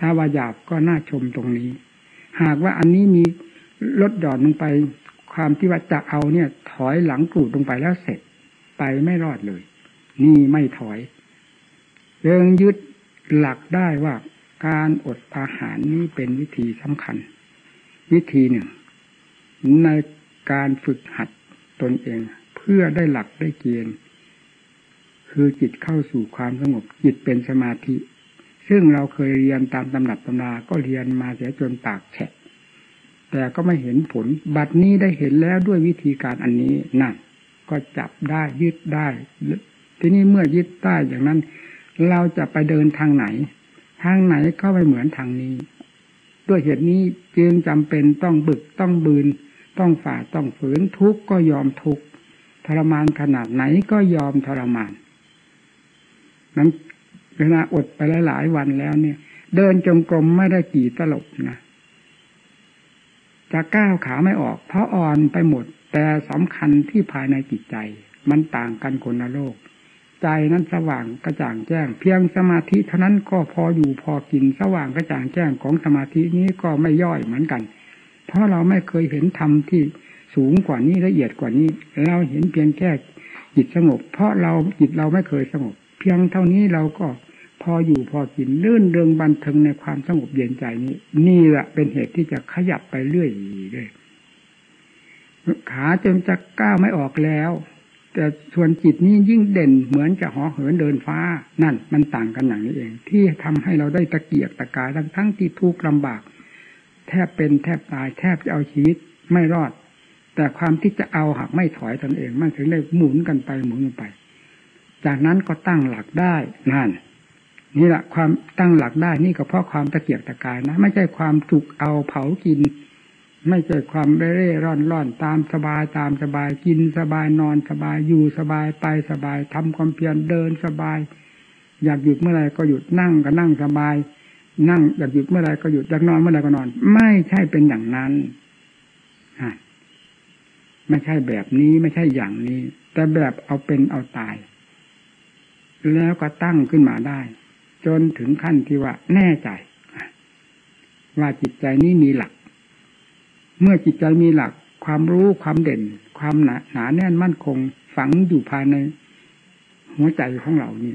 ถ้าว่าหยาบก็น่าชมตรงนี้ หากว่าอันนี้มีลดหย่อนลงไป ความที่ว่าจะเอาเนี่ย ถอยหลังกรูดลงไปแล้วเสร็จไปไม่รอดเลย นี่ไม่ถอยเรื่องยึดหลักได้ว่าการอดอาหารนี้เป็นวิธีสำคัญ วิธีหนึ่ง ในการฝึกหัดตนเอง เพื่อได้หลักได้เกณฑ์คือจิตเข้าสู่ความสงบจิตเป็นสมาธิ ซึ่งเราเคยเรียนตามตำหนับตำนาก็เรียนมาเสียจนปากแฉะแต่ก็ไม่เห็นผล บัดนี้ได้เห็นแล้วด้วยวิธีการอันนี้นั่นก็จับได้ยึดได้ ทีนี้เมื่อยึดได้อย่างนั้น เราจะไปเดินทางไหน ทางไหนก็ไม่เหมือนทางนี้ ด้วยเหตุนี้จึงจำเป็นต้องบึกต้องบืน ต้องฝ่าต้องฝืนทุกข์ก็ยอมทุกข์ทรมานขนาดไหนก็ยอมทรมาน นั้นเวลาอดไปหลายวันแล้วเนี่ย เดินจงกรมไม่ได้กี่ตลบนะจะก้าวขาไม่ออก เพราะอ่อนไปหมด แต่สำคัญที่ภายในจิตใจ มันต่างกันคนละโลก ใจนั้นสว่างกระจ่างแจ้ง เพียงสมาธิเท่านั้นก็พออยู่พอกินสว่างกระจ่างแจ้งของสมาธินี้ก็ไม่ย่อยเหมือนกัน เพราะเราไม่เคยเห็นธรรมที่สูงกว่านี้ละเอียดกว่านี้ เราเห็นเพียงแค่จิตสงบ เพราะเราจิตเราไม่เคยสงบ เพียงเท่านี้เราก็พออยู่พอกินลื่นเริงบันเทิงในความสงบเย็นใจนี้ นี่แหละเป็นเหตุที่จะขยับไปเรื่อยๆเลยขาจนจะก้าวไม่ออกแล้ว แต่ส่วนจิตนี้ยิ่งเด่นเหมือนจะหอเหินเดินฟ้านั่นมันต่างกันอย่างนี้เอง ที่ทำให้เราได้ตะเกียกตะกายทั้งทั้งที่ทุกข์ลำบาก แทบเป็นแทบตายแทบจะเอาชีวิตไม่รอด แต่ความที่จะเอาหักไม่ถอยตนเอง มันถึงได้หมุนกันไปหมุนกันไป จากนั้นก็ตั้งหลักได้นั่นนี่แหละความตั้งหลักได้นี่ก็เพราะความตะเกียกตะกายนะ ไม่ใช่ความถูกเอาเผากิน ไม่ใช่ความเร่ร่อนร่อนตามสบายตามสบายกินสบายนอนสบายอยู่สบายไปสบายทำความเพียรเดินสบาย อยากหยุดเมื่อไรก็หยุดนั่งก็นั่งสบาย นั่งอยากหยุดเมื่อไรก็หยุดอยากนอนเมื่อไรก็นอน ไม่ใช่เป็นอย่างนั้นไม่ใช่แบบนี้ไม่ใช่อย่างนี้ แต่แบบเอาเป็นเอาตาย แล้วก็ตั้งขึ้นมาได้ จนถึงขั้นที่ว่าแน่ใจว่าจิตใจนี้มีหลัก เมื่อจิตใจมีหลักความรู้ความเด่น ความหนาหนาแน่นมั่นคง ฝังอยู่ภายใน หัวใจของเรานี่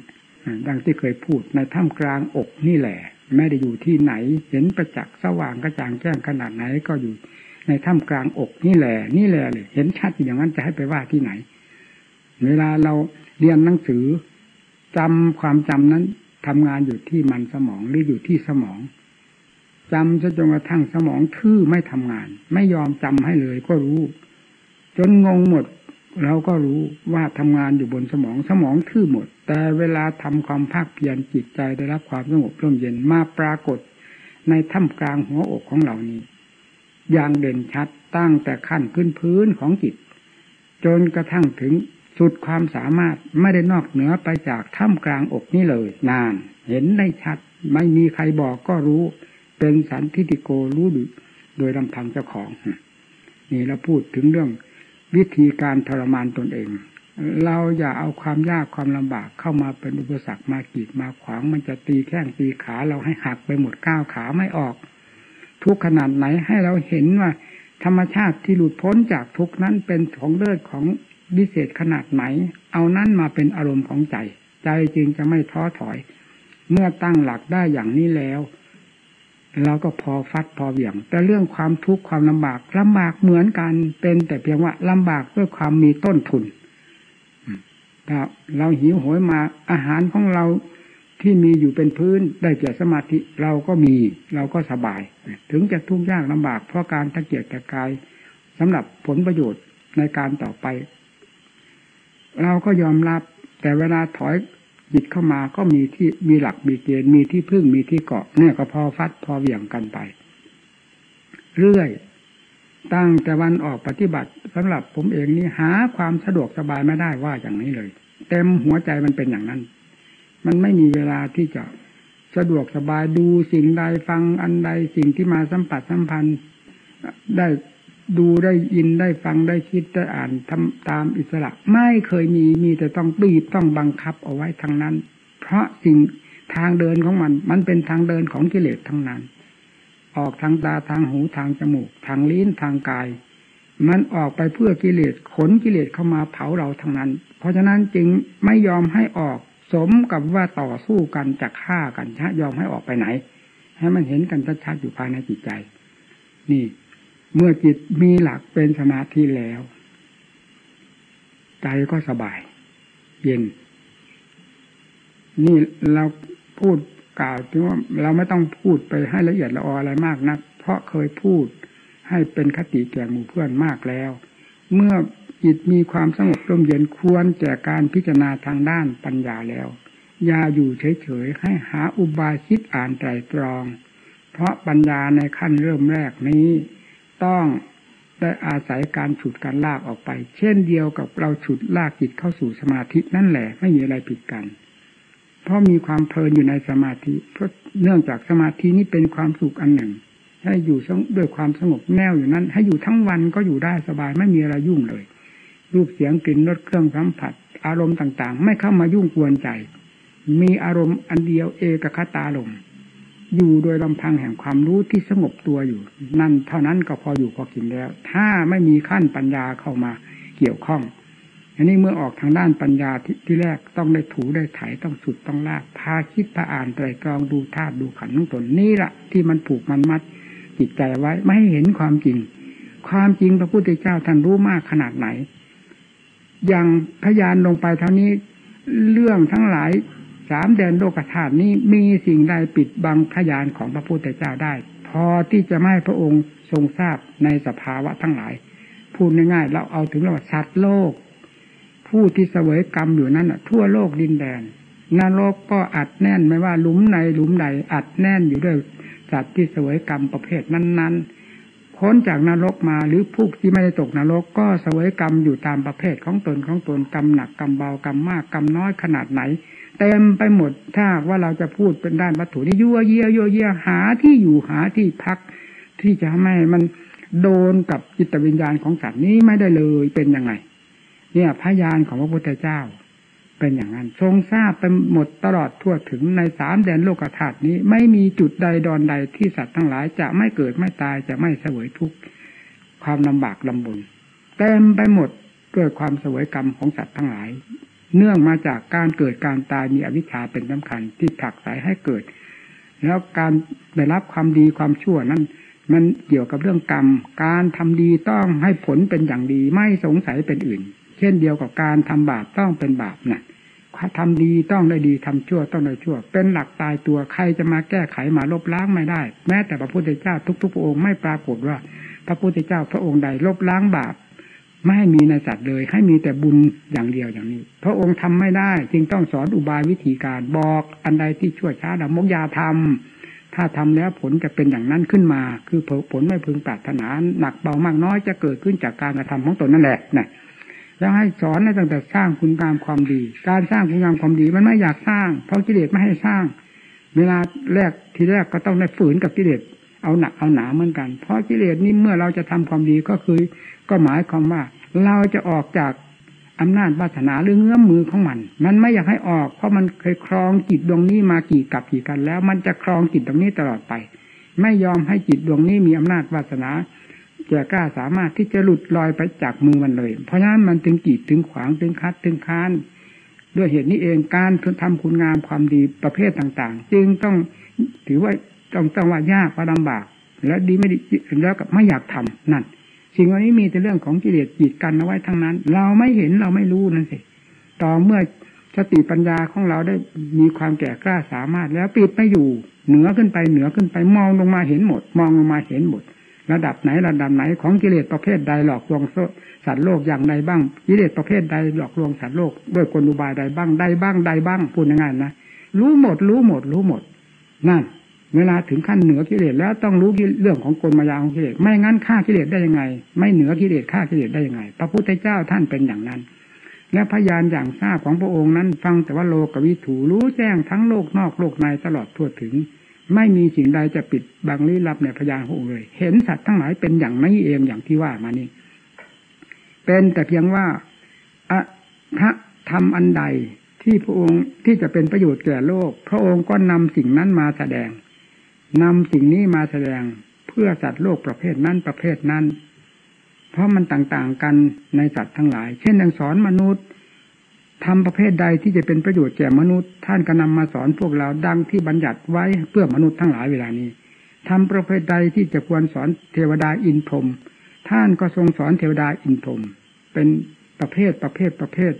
ดังที่เคยพูดในถ้ำกลางอกนี่แหละไม่ได้อยู่ที่ไหน เห็นประจักษ์สว่างกระจ่างแจ้งขนาดไหนก็อยู่ในถ้ำกลางอกนี่แหละ นี่แหละเลยเห็นชัดอย่างนั้นจะให้ไปว่าที่ไหน เวลาเราเรียนหนังสือจำความจำนั้นทำงานอยู่ที่มันสมองหรืออยู่ที่สมอง จำจนกระทั่งสมองทื่อไม่ทำงาน ไม่ยอมจำให้เลยก็รู้ จนงงหมดเราก็รู้ว่าทำงานอยู่บนสมองสมองทื่อหมด แต่เวลาทำความภาคเพียรจิตใจได้รับความสงบร่มเย็นมาปรากฏ ในถ้ำกลางหัวอกของเหล่านี้ อย่างเด่นชัดตั้งแต่ขั้นพื้นพื้นของจิต จนกระทั่งถึงสุดความสามารถไม่ได้นอกเหนือไปจากถ้ำกลางอกนี้เลย นาน เห็นได้ชัด ไม่มีใครบอกก็รู้ เป็นสันทิติโกรู้โดยลำพังเจ้าของนี่เราพูดถึงเรื่องวิธีการทรมานตนเอง เราอย่าเอาความยากความลำบากเข้ามาเป็นอุปสรรคมากีดมาขวางมันจะตีแข้งตีขาเราให้หักไปหมดก้าวขาไม่ออก ทุกขนาดไหนให้เราเห็นว่า ธรรมชาติที่หลุดพ้นจากทุกนั้นเป็นของเลิศของวิเศษขนาดไหน เอานั้นมาเป็นอารมณ์ของใจ ใจจึงจะไม่ท้อถอย เมื่อตั้งหลักได้อย่างนี้แล้ว เราก็พอฟัดพอเหวี่ยง แต่เรื่องความทุกข์ความลำบากลำบากเหมือนกันเป็นแต่เพียงว่าลำบากด้วยความมีต้นทุนถ้าเราหิวโหยมาอาหารของเราที่มีอยู่เป็นพื้นได้เกียสมาธิเราก็มีเราก็สบาย ถึงจะทุกข์ยากลำบากเพราะการตะเกียกตะกายสำหรับผลประโยชน์ในการต่อไป เราก็ยอมรับ แต่เวลาถอย จิตเข้ามาก็มีที่มีหลักมีเกณฑ์มีที่พึ่งมีที่เกาะเนี่ยก็พอฟัดพอเหวี่ยงกันไป เรื่อยตั้งแต่วันออกปฏิบัติสำหรับผมเองนี่หาความสะดวกสบายไม่ได้ว่าอย่างนี้เลย เต็มหัวใจมันเป็นอย่างนั้น มันไม่มีเวลาที่จะสะดวกสบายดูสิ่งใดฟังอันใดสิ่งที่มาสัมผัสสัมพันธ์ได้ ดูได้ยินได้ฟังได้คิดได้อ่านทำตามอิสระ ไม่เคยมีมีแต่ต้องบีบต้องบังคับเอาไว้ทั้งนั้น เพราะสิ่งทางเดินของมัน มันเป็นทางเดินของกิเลสทั้งนั้น ออกทางตาทางหูทางจมูก ทางลิ้นทางกาย มันออกไปเพื่อกิเลสขนกิเลสเข้ามาเผาเราทั้งนั้น เพราะฉะนั้นจึงไม่ยอมให้ออกสมกับว่าต่อสู้กันจะฆ่ากันชะยอมให้ออกไปไหน ให้มันเห็นกันชัดๆอยู่ภายในจิตใจ นี่ เมื่อจิตมีหลักเป็นสมาธิแล้ว ใจก็สบาย เย็น นี่เราพูดกล่าวถึงว่าเราไม่ต้องพูดไปให้ละเอียดละอออะไรมากนะัก เพราะเคยพูดให้เป็นคติแก่หมู่เพื่อนมากแล้ว เมื่อจิตมีความสงบร่มเย็นควรแก่การพิจารณาทางด้านปัญญาแล้วอย่าอยู่เฉยๆให้หาอุบายคิดอ่านไตรตรอง เพราะปัญญาในขั้นเริ่มแรกนี้ ต้องได้อาศัยการฉุดการลากออกไป เช่นเดียวกับเราฉุดลากจิตเข้าสู่สมาธินั่นแหละไม่มีอะไรผิดกัน เพราะมีความเพลินอยู่ในสมาธิ เพราะเนื่องจากสมาธินี้เป็นความสุขอันหนึ่ง ให้อยู่ด้วยความสงบแน่วอยู่นั้น ให้อยู่ทั้งวันก็อยู่ได้สบายไม่มีอะไรยุ่งเลย รูปเสียงกลิ่นรสเครื่องสัมผัส อารมณ์ต่างๆ ไม่เข้ามายุ่งกวนใจ มีอารมณ์อันเดียวเอกคตาลม อยู่โดยลำพังแห่งความรู้ที่สงบตัวอยู่ นั่นเท่านั้นก็พออยู่พอกินแล้ว ถ้าไม่มีขั้นปัญญาเข้ามาเกี่ยวข้องอันนี้เมื่อออกทางด้านปัญญาทที่แรกต้องได้ถูได้ไถต้องสุดต้องลากพาคิดพาอ่านไตรตรองดูธาตุดูขันธ์งตนนี่แหละที่มันผูกมันมัดจิตใจไว้ไม่ให้เห็นความจริง ความจริงพระพุทธเจ้าท่านรู้มากขนาดไหน อย่างพยานลงไปเท่านี้ เรื่องทั้งหลาย สามแดนโลกธาตุนี้มีสิ่งใดปิดบังพยานของพระพุทธเจ้าได้ พอที่จะไม่พระองค์ทรงทราบในสภาวะทั้งหลาย พูดง่ายๆเราเอาถึงเราสัตว์โลก ผู้ที่เสวยกรรมอยู่นั้นทั่วโลกดินแดนนรกก็อัดแน่นไม่ว่าหลุมในหลุมใดอัดแน่นอยู่ด้วยสัตว์ที่เสวยกรรมประเภทนั้นๆพ้นจากนรกมาหรือผู้ที่ไม่ได้ตกนรกก็เสวยกรรมอยู่ตามประเภทของตนของตนกรรมหนักกรรมเบากรรมมากกรรมน้อยขนาดไหน เต็มไปหมด ถ้าว่าเราจะพูดเป็นด้านวัตถุนี่ยั่วเยี่ยยั่วเยี่ยหาที่อยู่หาที่พัก ที่จะไม่มันโดนกับจิตวิญญาณของสัตว์นี้ไม่ได้เลยเป็นยังไง เนี่ยพยานของพระพุทธเจ้า เป็นอย่างนั้น ทรงทราบไปหมดตลอดทั่วถึงในสามแดนโลกธาตุนี้ ไม่มีจุดใดดอนใดที่สัตว์ทั้งหลาย จะไม่เกิดไม่ตายจะไม่เสวยทุกข์ความลำบากลำบนเต็มไปหมดด้วยความเสวยกรรมของสัตว์ทั้งหลาย เนื่องมาจากการเกิดการตายมีอวิชชาเป็นสำคัญที่ผลักไสให้เกิด แล้วการได้รับความดีความชั่วนั้น มันเกี่ยวกับเรื่องกรรม การทำดีต้องให้ผลเป็นอย่างดีไม่สงสัยเป็นอื่น เช่นเดียวกับการทำบาปต้องเป็นบาปนะ่ะทำดีต้องได้ดีทำชั่วต้องได้ชั่ว เป็นหลักตายตัวใครจะมาแก้ไขมาลบล้างไม่ได้ แม้แต่พระพุทธเจ้าทุกๆพระองค์ไม่ปรากฏว่า พระพุทธเจ้าพระองค์ใดลบล้างบาป ไม่ให้มีในสัตว์เลย ให้มีแต่บุญอย่างเดียวอย่างนี้ พระองค์ทำไม่ได้ จึงต้องสอนอุบายวิธีการบอกอันใดที่ชั่วช้าดำมกยาทำถ้าทำแล้วผลจะเป็นอย่างนั้นขึ้นมา คือผลไม่พึงปรารถนาหนักเบามากน้อยจะเกิดขึ้นจากการกระทำของตนนั่นแหละนะแล้วให้สอนในตั้งแต่สร้างคุณงามความดี การสร้างคุณงามความดีมันไม่อยากสร้าง เพราะกิเลสไม่ให้สร้าง เวลาแรกทีแรกก็ต้องได้ฝืนกับกิเลส เอาหนักเอาหนาเหมือนกัน เพราะกิเลสนี้เมื่อเราจะทำความดีก็คือ ก็หมายความว่า เราจะออกจากอำนาจวาสนาหรือเงื้อมมือของมัน มันไม่อยากให้ออก เพราะมันเคยครองจิตดวงนี้มากี่กับกี่กัน แล้ว มันจะครองจิตดวงนี้ตลอดไป ไม่ยอมให้จิตดวงนี้มีอำนาจวาสนาจะกล้าสามารถที่จะหลุดลอยไปจากมือมันเลย เพราะฉะนั้นมันถึงกีดถึงขวางถึงคัดถึงค้านด้วยเหตุนี้เองการทำคุณงามความดีประเภทต่าง ๆ จึงต้องถือว่า ต้องต้องว่ายากว่าลำบาก แล้วดีไม่ดีแล้วกับไม่อยากทำนั่นสิ่งเหล่านี้มีแต่เรื่องของกิเลสจีดกันเอาไว้ทั้งนั้น เราไม่เห็นเราไม่รู้นั่นสิต่อเมื่อสติปัญญาของเราได้มีความแก่กล้าสามารถ แล้วปิดไม่อยู่ เหนือขึ้นไปเหนือขึ้นไปมองลงมาเห็นหมด มองลงมาเห็นหมด ระดับไหนระดับไหนของกิเลสประเภทใดหลอกลวงสัตว์โลกอย่างใดบ้างกิเลสประเภทใดหลอกลวงสัตว์โลกด้วยกลอุบายใดบ้างใดบ้างใดบ้างพูดง่ายๆนะรู้หมด รู้หมด รู้หมดนั่น เวลาถึงขั้นเหนือกิเลสแล้วต้องรู้เรื่องของกลมายาของกิเลสไม่งั้นฆ่ากิเลสได้ยังไง ไม่เหนือกิเลสฆ่ากิเลสได้ยังไง พระพุทธเจ้าท่านเป็นอย่างนั้น และพยานอย่างทราบของพระองค์นั้น ฟังแต่ว่าโลกวิถูรู้แจ้งทั้งโลกนอกโลกในตลอดทั่วถึง ไม่มีสิ่งใดจะปิดบังลี้ลับในพยานขององค์เลย เห็นสัตว์ทั้งหลายเป็นอย่างนี้เองอย่างที่ว่ามานี่เป็นแต่เพียงว่าอะพระทำอันใดที่พระองค์ที่จะเป็นประโยชน์แก่โลก พระองค์ก็นำสิ่งนั้นมาแสดง นำสิ่งนี้มาแสดงเพื่อสัตว์โลกประเภทนั้นประเภทนั้น เพราะมันต่างๆกันในสัตว์ทั้งหลาย เช่นดังสอนมนุษย์ทำประเภทใดที่จะเป็นประโยชน์แก่มนุษย์ ท่านก็นำมาสอนพวกเราดังที่บัญญัติไว้เพื่อมนุษย์ทั้งหลายเวลานี้ทำประเภทใดที่จะควรสอนเทวดาอินพรมท่านก็ทรงสอนเทวดาอินพรมเป็นประเภทประเภทประเภท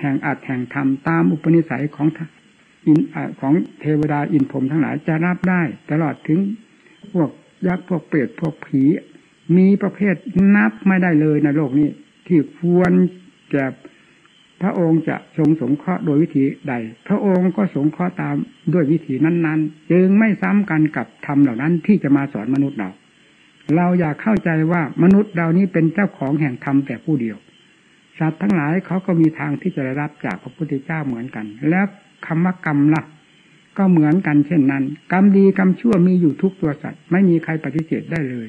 แห่งอัดแห่งธรรมตามอุปนิสัยของอิน ของเทวดาอินพรมทั้งหลายจะรับได้ ตลอดถึงพวกยักษ์พวกเปรตพวกผี มีประเภทนับไม่ได้เลยในโลกนี้ ที่ควรแก่พระองค์จะทรงสงเคราะห์โดยวิธีใด พระองค์ก็สงเคราะห์ตามด้วยวิธีนั้นๆ จึงไม่ซ้ำกันกับธรรมเหล่านั้นที่จะมาสอนมนุษย์เรา เราอยากเข้าใจว่ามนุษย์เรานี้เป็นเจ้าของแห่งธรรมแต่ผู้เดียว สัตว์ทั้งหลายเขาก็มีทางที่จะได้รับจากพระพุทธเจ้าเหมือนกัน แล้ว คำว่ากรรมละ่ะก็เหมือนกันเช่นนั้น กรรมดีกรรมชั่วมีอยู่ทุกตัวสัตว์ไม่มีใครปฏิเสธได้เลย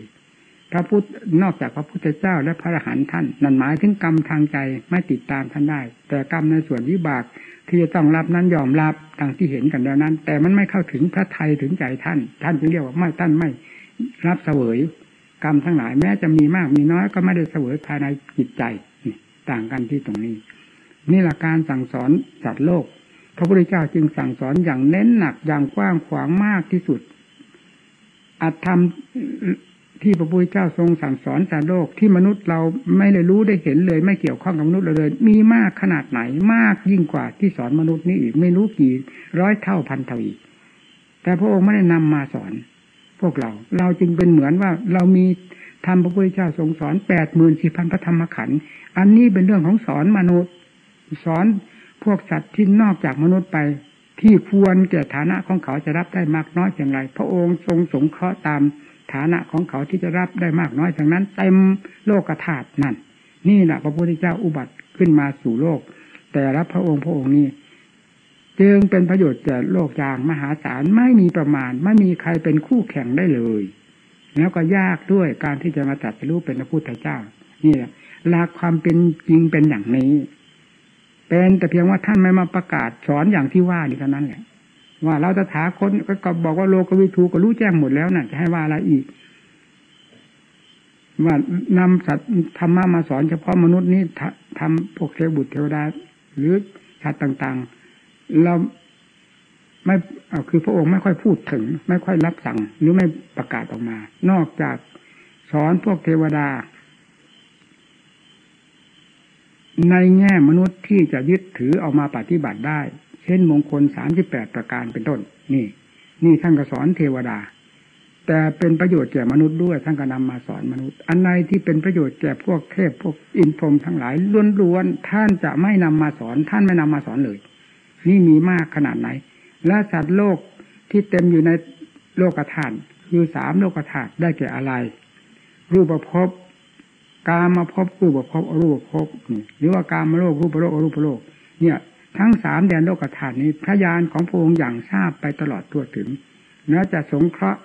พระพุทธนอกจากพระพุทธเจ้าและพระอรหันต์ท่าน นั่นหมายถึงกรรมทางใจไม่ติดตามท่านได้ แต่กรรมในส่วนวิบากที่จะต้องรับนั้นยอมรับดังที่เห็นกันแล้วนั้น แต่มันไม่เข้าถึงพระไทยถึงใจท่าน ท่านจึงเรียกว่าไม่ท่านไม่รับเสวยกรรมทั้งหลายแม้จะมีมากมีน้อยก็ไม่ได้เสวยภายในจิตใจต่างกันที่ตรงนี้ นี่แหละการสั่งสอนสัตว์โลก พระพุทธเจ้าจึงสั่งสอนอย่างเน้นหนักอย่างกว้างขวางมากที่สุดอัตธรรมที่พระพุทธเจ้าทรงสั่งสอนสารโลกที่มนุษย์เราไม่ได้รู้ได้เห็นเลย ไม่เกี่ยวข้องกับมนุษย์เราเลย มีมากขนาดไหนมากยิ่งกว่าที่สอนมนุษย์นี้อีกไม่รู้กี่ร้อยเท่าพันเท่าอีกแต่พระองค์ไม่ได้นำมาสอน พวกเรา เราจึงเป็นเหมือนว่าเรามีทำพระพุทธเจ้าทรงสอนแปดหมื่นสี่พันพระธรรมขันธ์อันนี้เป็นเรื่องของสอนมนุษย์สอน พวกสัตว์ที่นอกจากมนุษย์ไป ที่ควรแก่ฐานะของเขาจะรับได้มากน้อยอย่างไร พระองค์ทรงสงเคราะห์ตามฐานะของเขาที่จะรับได้มากน้อยทางนั้นเต็มโลกธาตุนั่น นี่แหละพระพุทธเจ้าอุบัติขึ้นมาสู่โลก แต่ละพระองค์พระองค์นี้จึงเป็นประโยชน์แก่โลกอย่างมหาศาลไม่มีประมาณ ไม่มีใครเป็นคู่แข่งได้เลย แล้วก็ยากด้วยการที่จะมาตัดสู้เป็นพระพุทธเจ้านี่แหละหลักความเป็นจริงเป็นอย่างนี้ เป็นแต่เพียงว่าท่านไม่มาประกาศสอนอย่างที่ว่านี่เท่านั้นแหละว่าเราจะถาคนก็บอกว่าโลกวิทูก็รู้แจ้งหมดแล้วนะ่ะจะให้ว่าอะไรอีก ว่านำสัตว์ธรรมะมาสอนเฉพาะมนุษย์นี้ทำพวกเทวบุตรเทวดา หรือสัตว์ต่างๆ เราไม่คือพระองค์ไม่ค่อยพูดถึง ไม่ค่อยรับสั่ง หรือไม่ประกาศออกมา นอกจากสอนพวกเทวดา ในแง่มนุษย์ที่จะยึดถือเอามาปฏิบัติได้ เช่นมงคลสามสิบแปดประการเป็นต้น นี่ นี่ท่านก็สอนเทวดา แต่เป็นประโยชน์แก่มนุษย์ด้วยท่านก็นำมาสอนมนุษย์ อันไหนที่เป็นประโยชน์แก่พวกเทพพวกอินพรมทั้งหลายล้วนๆท่านจะไม่นำมาสอน ท่านไม่นำมาสอนเลย นี่มีมากขนาดไหน และสัตว์โลกที่เต็มอยู่ในโลกธาตุคือสามโลกธาตุได้แก่อะไร รูปภพ กามาพบรูปภพอรูปพนี่หรือว่ากามาโลกรูปโลกอรูปโลก เนี่ย ทั้งสามแดนโลกธาตุนี้พระยานของพระองค์อย่างทราบไปตลอดตัวถึงแล้วจะสงเคราะห์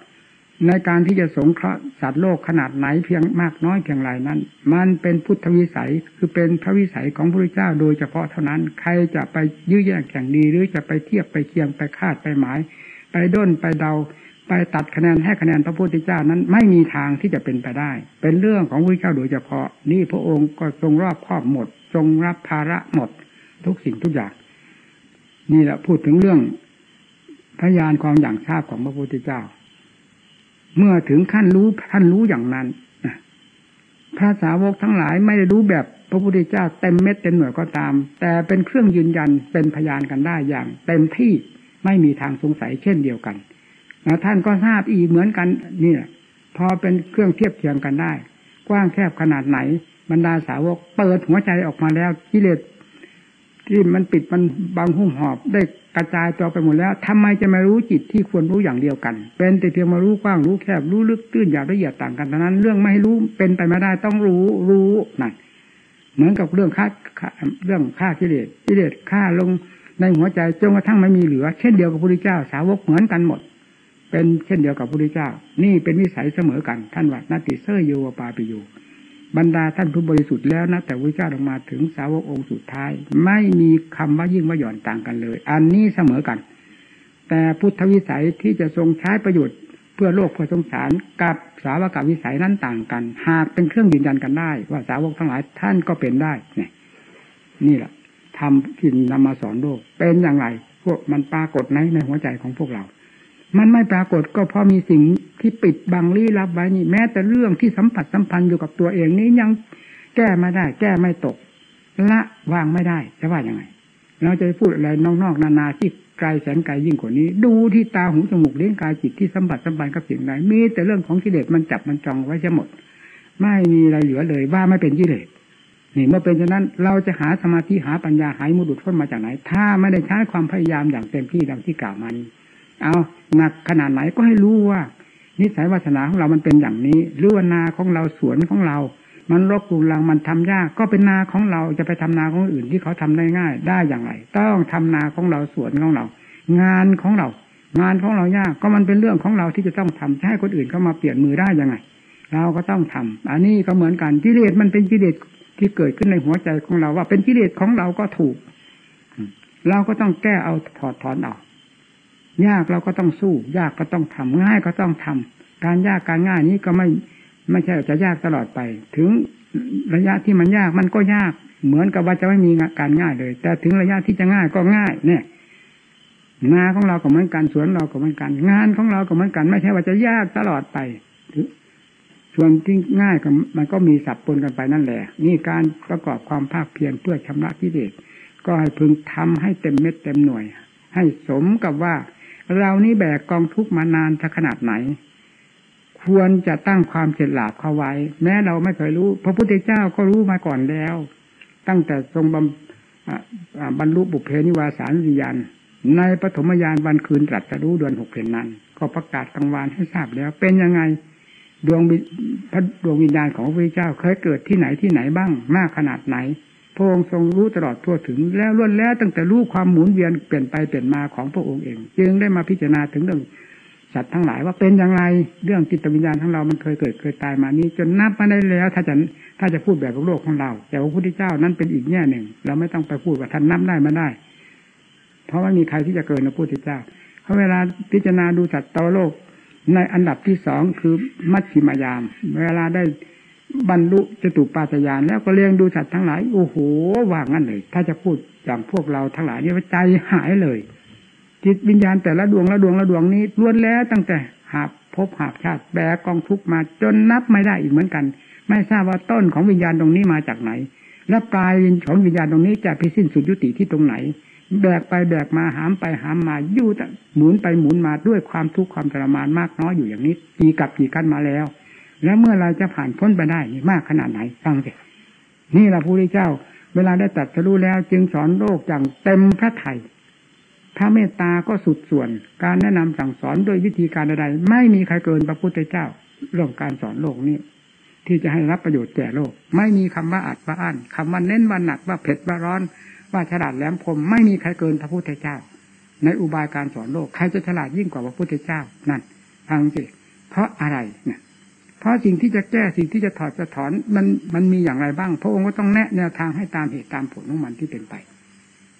ในการที่จะสงเคราะห์สัตว์โลกขนาดไหนเพียงมากน้อยเพียงไรนั้น มันเป็นพุทธวิสัยคือเป็นพระวิสัยของพระเจ้าโดยเฉพาะเท่านั้น ใครจะไปยื้อแย่งแข่งดีหรือจะไปเทียบไปเคียงไปคาดไปหมาย ไปด้นไปเดา ไปตัดคะแนนให้คะแนนพระพุทธเจ้านั้นไม่มีทางที่จะเป็นไปได้ เป็นเรื่องของพระเจ้าโดยเฉพาะ นี่พระองค์ก็ทรงรอบครอบหมด ทรงรับภาระหมด ทุกสิ่งทุกอย่าง นี่แหละพูดถึงเรื่องพยานความอย่างทราบของพระพุทธเจ้า เมื่อถึงขั้นรู้ท่านรู้อย่างนั้นพระสาวกทั้งหลายไม่ได้รู้แบบพระพุทธเจ้าเต็มเม็ดเต็มหน่วยก็ตาม แต่เป็นเครื่องยืนยันเป็นพยานกันได้อย่าง เต็มที่ไม่มีทางสงสัยเช่นเดียวกัน นะท่านก็ทราบอีกเหมือนกันนี่พอเป็นเครื่องเทียบเทียงกันได้ กว้างแคบขนาดไหน บรรดาสาวกเปิดหัวใจออกมาแล้วกิเลสที่มันปิดมันบังหุ้มหอบได้กระจายตัวไปหมดแล้วทำไมจะม่รู้จิตที่ควรรู้อย่างเดียวกัน เป็นแต่เพียงมารู้กว้างรู้แคบรู้ลึกตื้นอยากละเอียดต่างกันเท่านั้น เรื่องไม่รู้เป็นไปไม่ได้ต้องรู้รู้นั่นเหมือนกับเรื่องฆ่าเรื่องฆ่ากิเลสกิเลสฆ่าลงในหัวใจจนกระทั่งไม่มีเหลือ เช่นเดียวกับพระพุทธเจ้าสาวกเหมือนกันหมด เป็นเช่นเดียวกับพระพุทธเจ้า นี่เป็นวิสัยเสมอกันท่านว่านาติเซอร์โยวปาปิโยบรรดาท่านผู้บริสุทธิ์แล้วนะแต่พระเจ้าลงมาถึงสาวกองค์สุดท้าย ไม่มีคำว่ายิ่งว่าหย่อนต่างกันเลย อันนี้เสมอกัน แต่พุทธวิสัยที่จะทรงใช้ประโยชน์เพื่อโลกเพื่อสงสารกับสาวกวิสัยนั้นต่างกัน หากเป็นเครื่องยืนยันกันได้ ว่าสาวกทั้งหลายท่านก็เป็นได้เนี่ยนี่แหละทำที่นำมาสอนโลกเป็นอย่างไร พวกมันปรากฏในในหัวใจของพวกเรา มันไม่ปรากฏก็เพราะมีสิ่งที่ปิดบังลี้ลับไว้นี่แม้แต่เรื่องที่สัมผัสสัมพันธ์อยู่กับตัวเองนี้ยังแก้ไม่ได้ แก้ไม่ตก ละวางไม่ได้จะว่ายังไง เราจะพูดอะไรนอกๆนานาที่ไกลแสนไกลยิ่งกว่านี้ ดูที่ตาหูจมูกเลี้ยงกายจิตที่สัมผัสสัมพันธ์กับสิ่งใดมีแต่เรื่องของกิเลสมันจับมันจองไว้ใช่หมด ไม่มีอะไรเหลือเลยว่าไม่เป็นกิเลสนี่เมื่อเป็นฉะนั้นเราจะหาสมาธิหาปัญญาหายมุดุดพ้นมาจากไหน ถ้าไม่ได้ใช้ความพยายามอย่างเต็มที่ดังที่กล่าวมานี้ เอาหนักขนาดไหนก็ให้รู้ว่า นิสัยวาสนาของเรามันเป็นอย่างนี้หรือว่านาของเราสวนของเรา มันรบกวนลังมันทำยาก ก็เป็นนาของเราจะไปทำนาของอื่นที่เขาทำได้ง่าย ได้อย่างไร ต้องทำนาของเราสวนของเรา งานของเรา งานของเรายากก็มันเป็นเรื่องของเราที่จะต้องทำให้คนอื่นเข้ามาเปลี่ยนมือได้ยังไง เราก็ต้องทำอันนี้ก็เหมือนกันกิเลสมันเป็นกิเลสที่เกิดขึ้นในหัวใจของเราว่าเป็นกิเลสของเราก็ถูก เราก็ต้องแก้เอาถอดถอนเอา ยากเราก็ต้องสู้ ยากก็ต้องทำง่ายก็ต้องทำการยากการง่ายนี้ก็ไม่ไม่ใช่จะยากตลอดไป ถึงระยะที่มันยากมันก็ยากเหมือนกับว่าจะไม่มีการง่ายเลย แต่ถึงระยะที่จะง่ายก็ง่าย เนี่ยงาของเราก็เหมือนกันสวนเราก็เหมือนกัน งานของเราก็เหมือนกัน ไม่ใช่ว่าจะยากตลอดไปส่วนที่ง่ายก็มันก็มีสับปนกันไปนั่นแหละ นี่การประกอบความภาคเพียรเพื่อชำระกิเลสก็ให้พึงทำให้เต็มเม็ดเต็มหน่วย ให้สมกับว่า เรานี่แบกกองทุกมานานจะขนาดไหน ควรจะตั้งความเฉลียบเข้าไว้ แม้เราไม่เคยรู้ พระพุทธเจ้าก็รู้มาก่อนแล้ว ตั้งแต่ทรงบำบรรลุบุพเพนิวาสานวิญญาณในปฐมยานวันคืนตรัสรู้เดือนหกเพ็ญนั้น ก็ประกาศกลางวานให้ทราบแล้ว เป็นยังไงดวงพระดวงวิญญาณของพระพุทธเจ้าเคยเกิดที่ไหนที่ไหนบ้างมากขนาดไหน พระองค์ทรงรู้ตลอดทั่วถึง แล้วล้วนแล้วตั้งแต่รู้ความหมุนเวียนเปลี่ยนไปเปลี่ยนมาของพระองค์เอง จึงได้มาพิจารณาถึงเรื่องสัตว์ทั้งหลายว่าเป็นอย่างไรเรื่องจิตวิญญาณของเรา มันเคยเกิดเคยตายมานี้ จนนับมาได้แล้ว ถ้าจะถ้าจะพูดแบบโลกของเรา แต่พระพุทธเจ้านั้นเป็นอีกแง่หนึ่ง เราไม่ต้องไปพูดว่าท่านนับได้มาได้ เพราะว่ามีใครที่จะเกินพระพุทธเจ้าเพราะเวลาพิจารณาดูสัตว์ตโลก ในอันดับที่สองคือมัชชิมายาม เวลาได้ บรรลุจตุปาตยานแล้วก็เลี้ยงดูสัตว์ทั้งหลายโอ้โหว่างั้นเลย ถ้าจะพูดอย่างพวกเราทั้งหลายนี่ใจหายเลย จิตวิญญาณแต่ละดวงละดวงละดวงนี้ล้วนแล้วตั้งแต่หาพบหาชาติแบกกองทุกมาจนนับไม่ได้อีกเหมือนกัน ไม่ทราบว่าต้นของวิญญาณตรงนี้มาจากไหน และปลายของวิญญาณตรงนี้จะไปสิ้นสุดยุติที่ตรงไหน แบกไปแบกมาหามไปหามมายู่หมุนไปหมุนมาด้วยความทุกข์ความทรมานมากน้อยอยู่อย่างนี้กี่กับกี่กันมาแล้ว แล้วเมื่อเราจะผ่านพ้นไปได้นี่มากขนาดไหนฟังสินี่แหละพระพุทธเจ้า เวลาได้ตัดสรู้แล้ว จึงสอนโลกอย่างเต็มพระไถ่พระเมตตาก็สุดส่วน การแนะนำสั่งสอนโดยวิธีการใดๆไม่มีใครเกินพระพุทธเจ้าเรื่องการสอนโลกนี้ที่จะให้รับประโยชน์แก่โลก ไม่มีคำว่าอัดว่าอั้นคำว่าเน้นว่าหนักว่าเผ็ดว่าร้อน ว่าฉลาดแหลมคมไม่มีใครเกินพระพุทธเจ้า ในอุบายการสอนโลกใครจะฉลาดยิ่งกว่าพระพุทธเจ้านั่นฟังสิเพราะอะไรเนี่ย เพราะสิ่งที่จะแก้สิ่งที่จะถอดจะถอนมันมันมีอย่างไรบ้าง พระองค์ก็ต้องแนะแนวทางให้ตามเหตุตามผลของมันที่เป็นไป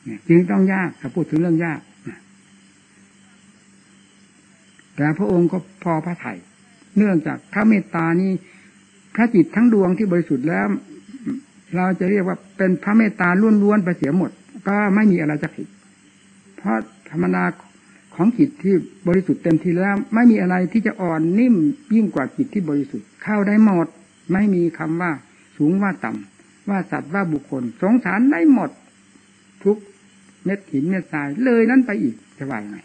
เนี่ยจึงต้องยากถ้าพูดถึงเรื่องยากแต่พระองค์ก็พอพระไถ่เนื่องจากพระเมตตานี้พระจิตทั้งดวงที่บริสุทธิ์แล้ว เราจะเรียกว่าเป็นพระเมตตาล้วนๆไปเสียหมด ก็ไม่มีอะไรจะผิด เพราะธรรมนา ของจิตที่บริสุทธิ์เต็มทีแล้วไม่มีอะไรที่จะอ่อนนิ่มยิ่งกว่าจิตที่บริสุทธิ์เข้าได้หมด ไม่มีคำว่าสูงว่าต่ำว่าสัตว์ว่าบุคคล สงสารได้หมด ทุกเม็ดหินเม็ดทรายเลยนั้นไปอีกจะว่ายังไง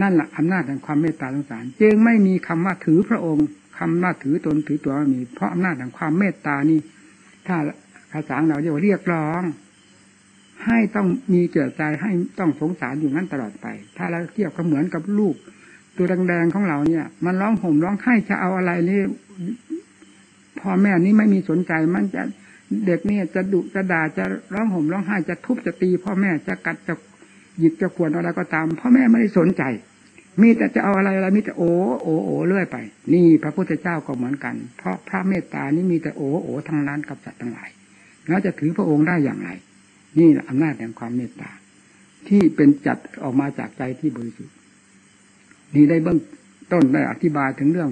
นั่นแหละอำนาจแห่งความเมตตาสงสาร จึงไม่มีคำว่าถือพระองค์คำว่าถือตนถือตัวมีเพราะอำนาจแห่งความเมตตานี่ถ้าภาษาเราเรียกว่าเรียกร้อง ให้ต้องมีเกิดใจให้ต้องสงสารอยู่นั้นตลอดไป ถ้าเราเทียบก็เหมือนกับลูก ตัวแดงๆของเราเนี่ย มันร้องห่มร้องไห้จะเอาอะไรนี่พ่อแม่นี้ไม่มีสนใจมันจะเด็กเนี่ยจะดุจะด่าจะร้องห่มร้องไห้จะทุบจะตี พ่อแม่จะกัดจะหยิบจะขวนอะไรก็ตาม พ่อแม่ไม่ได้สนใจ มีแต่จะเอาอะไรอะไรมีแต่โอ้โอ้โอ้เรื่อยไป นี่พระพุทธเจ้าก็เหมือนกัน เพราะพระเมตตานี้มีแต่โอ้โอ้ทั้งนั้นกับสัตว์ทั้งหลายแล้วจะถือพระองค์ได้อย่างไร นี่อำนาจแห่งความเมตตา ที่เป็นจัดออกมาจากใจที่บริสุทธิ์นี่ได้เบื้องต้นได้อธิบายถึงเรื่อง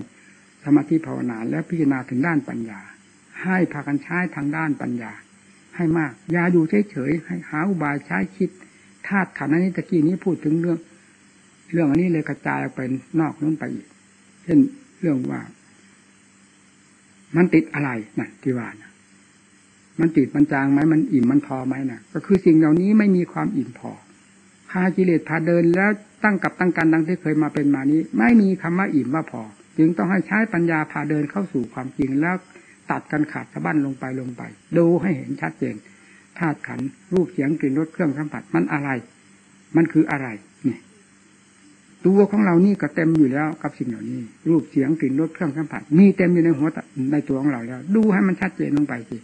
สมาธิภาวนาและพิจารณาถึงด้านปัญญา ให้พากันใช้ทางด้านปัญญา ให้มากอย่าอยู่เฉยๆให้หาอุบายใช้คิดธาตุขันธ์นี้ตะกี้นี้พูดถึงเรื่อง เรื่องอันนี้เลยกระจายออกไปนอกนู้นไปอีก เช่นเรื่องว่า มันติดอะไรนะที่ว่านะ มันติดมันจางไหมมันอิ่มมันพอไหมนะก็คือสิ่งเหล่านี้ไม่มีความอิ่มพอพากิเลสพาเดินแล้วตั้งกับตั้งกันดังที่เคยมาเป็นมานี้ ไม่มีคำว่าอิ่มว่าพอ จึงต้องให้ใช้ปัญญาพาเดินเข้าสู่ความจริงแล้วตัดกันขาดสะบั้นลงไปลงไป ดูให้เห็นชัดเจนธาตุขันรูปเสียงกลิ่นรสเครื่องสัมผัสมันอะไร มันคืออะไรนี่ตัวของเรานี่ก็เต็มอยู่แล้วกับสิ่งเหล่านี้ รูปเสียงกลิ่นรสเครื่องสัมผัสมีเต็มอยู่ในหัวในตัวของเราแล้ว ดูให้มันชัดเจนลงไปสิ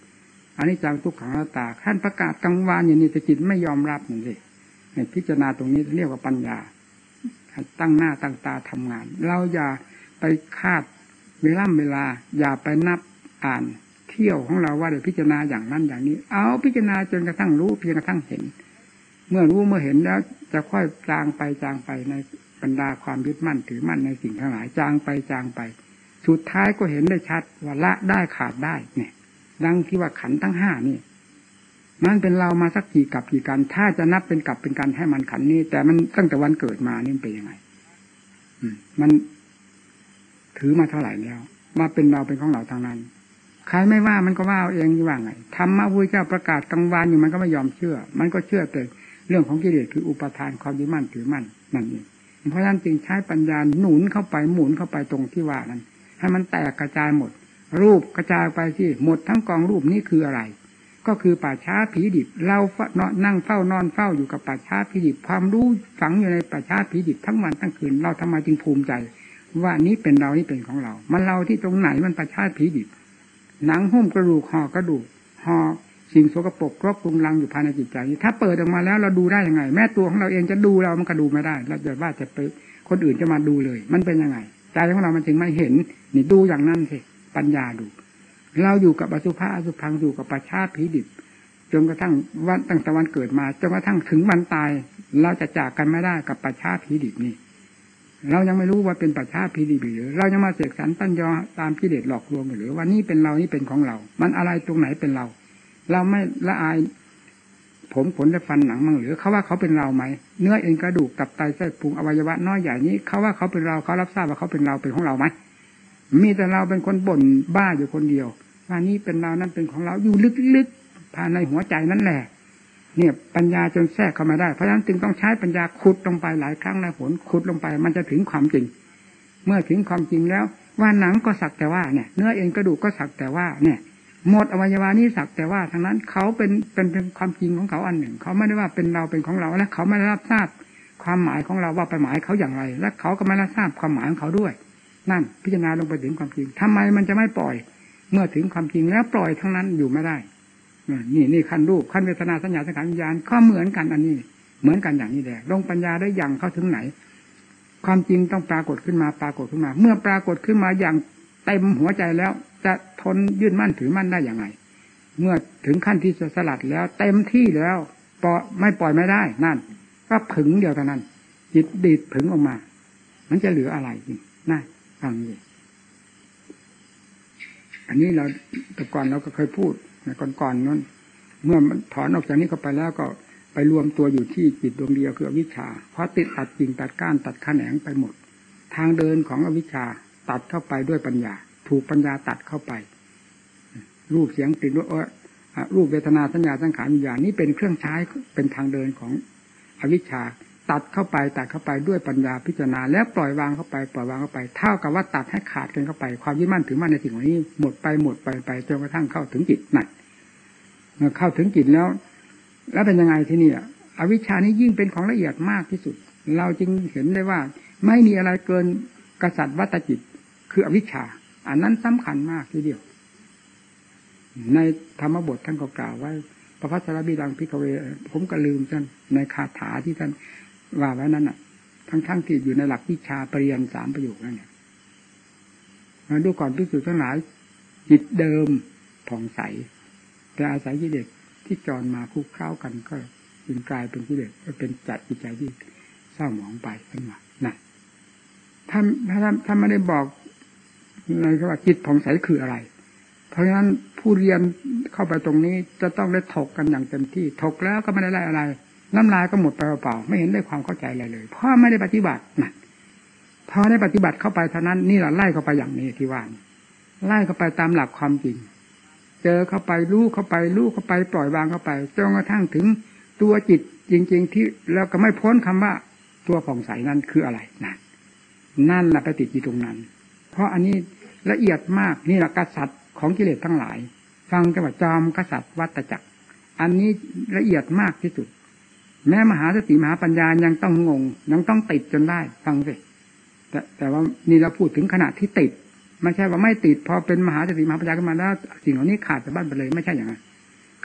อันนี้จังทุกขังตาขั้นประกาศกังวานอย่างนี้แต่จิตไม่ยอมรับนี่สิในพิจารณาตรงนี้เรียกว่าปัญญา ตั้งหน้าตั้งตาทำงาน เราอย่าไปคาดเวลาเวลา อย่าไปนับอ่านเที่ยวของเราว่าเดี๋ยวพิจารณาอย่างนั้นอย่างนี้ เอาพิจารณาจนกระทั่งรู้เพียงกระทั่งเห็น เมื่อรู้เมื่อเห็นแล้วจะค่อยจางไปจางไปในบรรดาความยึดมั่นถือมั่นในสิ่งทั้งหลายจางไปจางไป สุดท้ายก็เห็นได้ชัดว่าละได้ขาดได้เนี่ย ดังที่ว่าขันทั้งห้านี่มันเป็นเรามาสักกี่กับกี่กันถ้าจะนับเป็นกับเป็นการให้มันขันนี้ แต่มันตั้งแต่วันเกิดมานี่เป็นยังไงมันถือมาเท่าไหร่แล้วมาเป็นเราเป็นของเราทางนั้นใครไม่ว่ามันก็ว่าเอาเองว่าไงธรรมะพุทธเจ้าประกาศกลางวันอยู่มันก็ไม่ยอมเชื่อ มันก็เชื่อแต่เรื่องของกิเลสคืออุปทานความยึดมั่นถือมั่นนั่นเองเพราะฉะนั้นจึงใช้ปัญญาหนุนเข้าไปหมุนเข้าไปตรงที่ว่านั้นให้มันแตกกระจายหมด รูปกระจายไปที่หมดทั้งกองรูปนี้คืออะไร ก็คือป่าช้าผีดิบเราเนอนนั่งเฝ้านอนเฝ้าอยู่กับป่าช้าผีดิบความรู้ฝังอยู่ในป่าช้าผีดิบทั้งวันทั้งคืนเราทำไมจึงภูมิใจ ว่านี้เป็นเรานี่เป็นของเรา มันเราที่ตรงไหนมันป่าช้าผีดิบ หนังหุ้มกระดูกห่อกระดูกห่อสิ่งโสกปรกครอบคลุมรังอยู่ภายในจิตใจถ้าเปิดออกมาแล้วเราดูได้ยังไง แม้ตัวของเราเองจะดูเรามันก็ดูไม่ได้เราจะว่าจะไปคนอื่นจะมาดูเลย มันเป็นยังไงใจของเรามันถึงไม่เห็นนี่ดูอย่างนั้นสิ ปัญญาดูเราอยู่กับอสุภะอสุพังอยู่กับประชาผีดิบจนกระทั่งวันตั้งแต่วันเกิดมาจนกระทั่งถึงวันตาย เราจะจากกันไม่ได้กับประชาผีดิบนี่เรายังไม่รู้ว่าเป็นปัจฉาพีดีหรือเรายังมาเสกสรรปัญญาตามกิเลสหลอกลวงหรือว่านี่เป็นเรานี่เป็นของเรา มันอะไรตรงไหนเป็นเรา เราไม่ละอาย ผมขนและฟันหนังมั่งหรือเขาว่าเขาเป็นเราไหมเนื้อเอ็นกระดูกตับไตเส้นพุงอวัยวะน้อยใหญ่นี้เขาว่าเขาเป็นเราเขารับทราบว่าเขาเป็นเราเป็นของเราไหม มีแต่เราเป็นคนบ่นบ้าอยู่คนเดียวว่านี่เป็นเรานั่นเป็นของเราอยู่ลึกๆภายในหัวใจนั่นแหละ เนี่ยปัญญาจนแทรกเข้ามาได้เพราะฉะนั้นจึงต้องใช้ปัญญาขุดลงไปหลายครั้งหลายผลขุดลงไป มันจะถึงความจริง เมื่อถึงความจริงแล้ว ว่าหนังก็สักแต่ว่าเนี่ย เนื้อเอ็นกระดูกก็สักแต่ว่าเนี่ยหมดอวัยวะนี้สักแต่ว่าทั้งนั้นเขาเป็นเป็นเป็นความจริงของเขาอันหนึ่ง เขาไม่ได้ว่าเป็นเราเป็นของเราและเขาไม่ได้รับทราบความหมายของเราว่าไปหมายเขาอย่างไร และเขาก็ไม่รับทราบความหมายของเขาด้วย นั่น พิจารณาลงไปถึงความจริงทำไมมันจะไม่ปล่อย เมื่อถึงความจริงแล้วปล่อยทั้งนั้นอยู่ไม่ได้นี่นี่ขั้นรูปขั้นเวทนาสัญญาสังขารวิญญาณก็เหมือนกันอันนี้ เหมือนกันอย่างนี้แหละลงปัญญาได้อย่างเข้าถึงไหน ความจริงต้องปรากฏขึ้นมาปรากฏขึ้นมา เมื่อปรากฏขึ้นมาอย่างเต็มหัวใจแล้ว จะทนยื่นมั่นถือมั่นได้อย่างไรเมื่อถึงขั้นที่จะสลัดแล้ว เต็มที่แล้วปล่อยไม่ปล่อยไม่ได้นั่น ก็ผึงเดียวเท่านั้น จิตดีดผึงออกมา มันจะเหลืออะไรจริงน่า ฟังดีอันนี้เราแต่ก่อนเราก็เคยพูดก่อนๆนั้น เมื่อมันถอนออกจากนี้เข้าไปแล้วก็ไปรวมตัวอยู่ที่จิตดวงเดียวคืออวิชชา เพราะติดตัดกิ่งตัดก้านตัดขแขนงไปหมด ทางเดินของอวิชชาตัดเข้าไปด้วยปัญญา ถูกปัญญาตัดเข้าไป รูปเสียงติดว่ารูปเวทนาสัญญาสังขารวิญญาณนี้เป็นเครื่องใช้เป็นทางเดินของอวิชชา ตัดเข้าไปตัดเข้าไปด้วยปัญญาพิจารณา แล้วปล่อยวางเข้าไปปล่อยวางเข้าไป เท่ากับว่าตัดให้ขาดกันเข้าไป ความยึดมั่นถือมั่นในสิ่งเหล่านี้หมดไปหมดไปไปจนกระทั่งเข้าถึงจิตหนักเข้าถึงจิตแล้ว แล้วเป็นยังไงที่นี่อวิชานี้ยิ่งเป็นของละเอียดมากที่สุด เราจึงเห็นได้ว่า ไม่มีอะไรเกินกษัตริย์วัตจิต คืออวิชชา อันนั้นสำคัญมากทีเดียว ในธรรมบทท่านก็กล่าวไว้พระพัชรบิดังพิกเวผมก็ลืมท่านในคาถาที่ท่าน ว่าไว้นั้นอะ ทั้งทั้งที่อยู่ในหลักวิชาปริยันสามประโยคนั่นเนี่ยมาดูก่อนพิสูจน์ทั้งหลายจิตเดิมผ่องใส แต่อาศัยกิเลสที่จรมาคุกเข้ากันก็จึงกลายเป็นกิเลสก็เป็นจัดจิตใจที่เศร้าหมองไปขึ้นมานะท่านถ้าท่าไม่ได้บอกในคำว่าจิตผ่องใสคืออะไร เพราะฉะนั้นผู้เรียนเข้าไปตรงนี้จะต้องได้ถกกันอย่างเต็มที่ถกแล้วก็ไม่ได้ไล่อะไร น้ำลายก็หมดไปเปล่าไม่เห็นได้ความเข้าใจอะไรเลย เพราะไม่ได้ปฏิบัตินะพอได้ปฏิบัติเข้าไปเท่านั้นนี่แหละไล่เข้าไปอย่างนี้ที่ว่านไล่เข้าไปตามหลักความจริง เจอเข้าไปรู้เข้าไปรู้เข้าไปปล่อยวางเข้าไปจนกระทั่งถึงตัวจิตจริง ๆ ที่แล้วก็ไม่พ้นคำว่าตัวผ่องใสนั้นคืออะไรนั่นนั่นแหละไปติดอยู่ตรงนั้น เพราะอันนี้ละเอียดมากนี่แหละกษัตริย์ของกิเลสทั้งหลาย ฟังกันว่าจอมกษัตริย์วัตจักร อันนี้ละเอียดมากที่สุด แม้มหาสติมหาปัญญายังต้องงง ยังต้องติดจนได้ ฟังสิแต่แต่ว่านี่เราพูดถึงขณะที่ติดไม่ใช่ว่าไม่ติด พอเป็นมหาสติมหาปัญญาขึ้นมาแล้วสิ่งเหล่านี้ขาดจากบ้านไปเลยไม่ใช่อย่างนั้น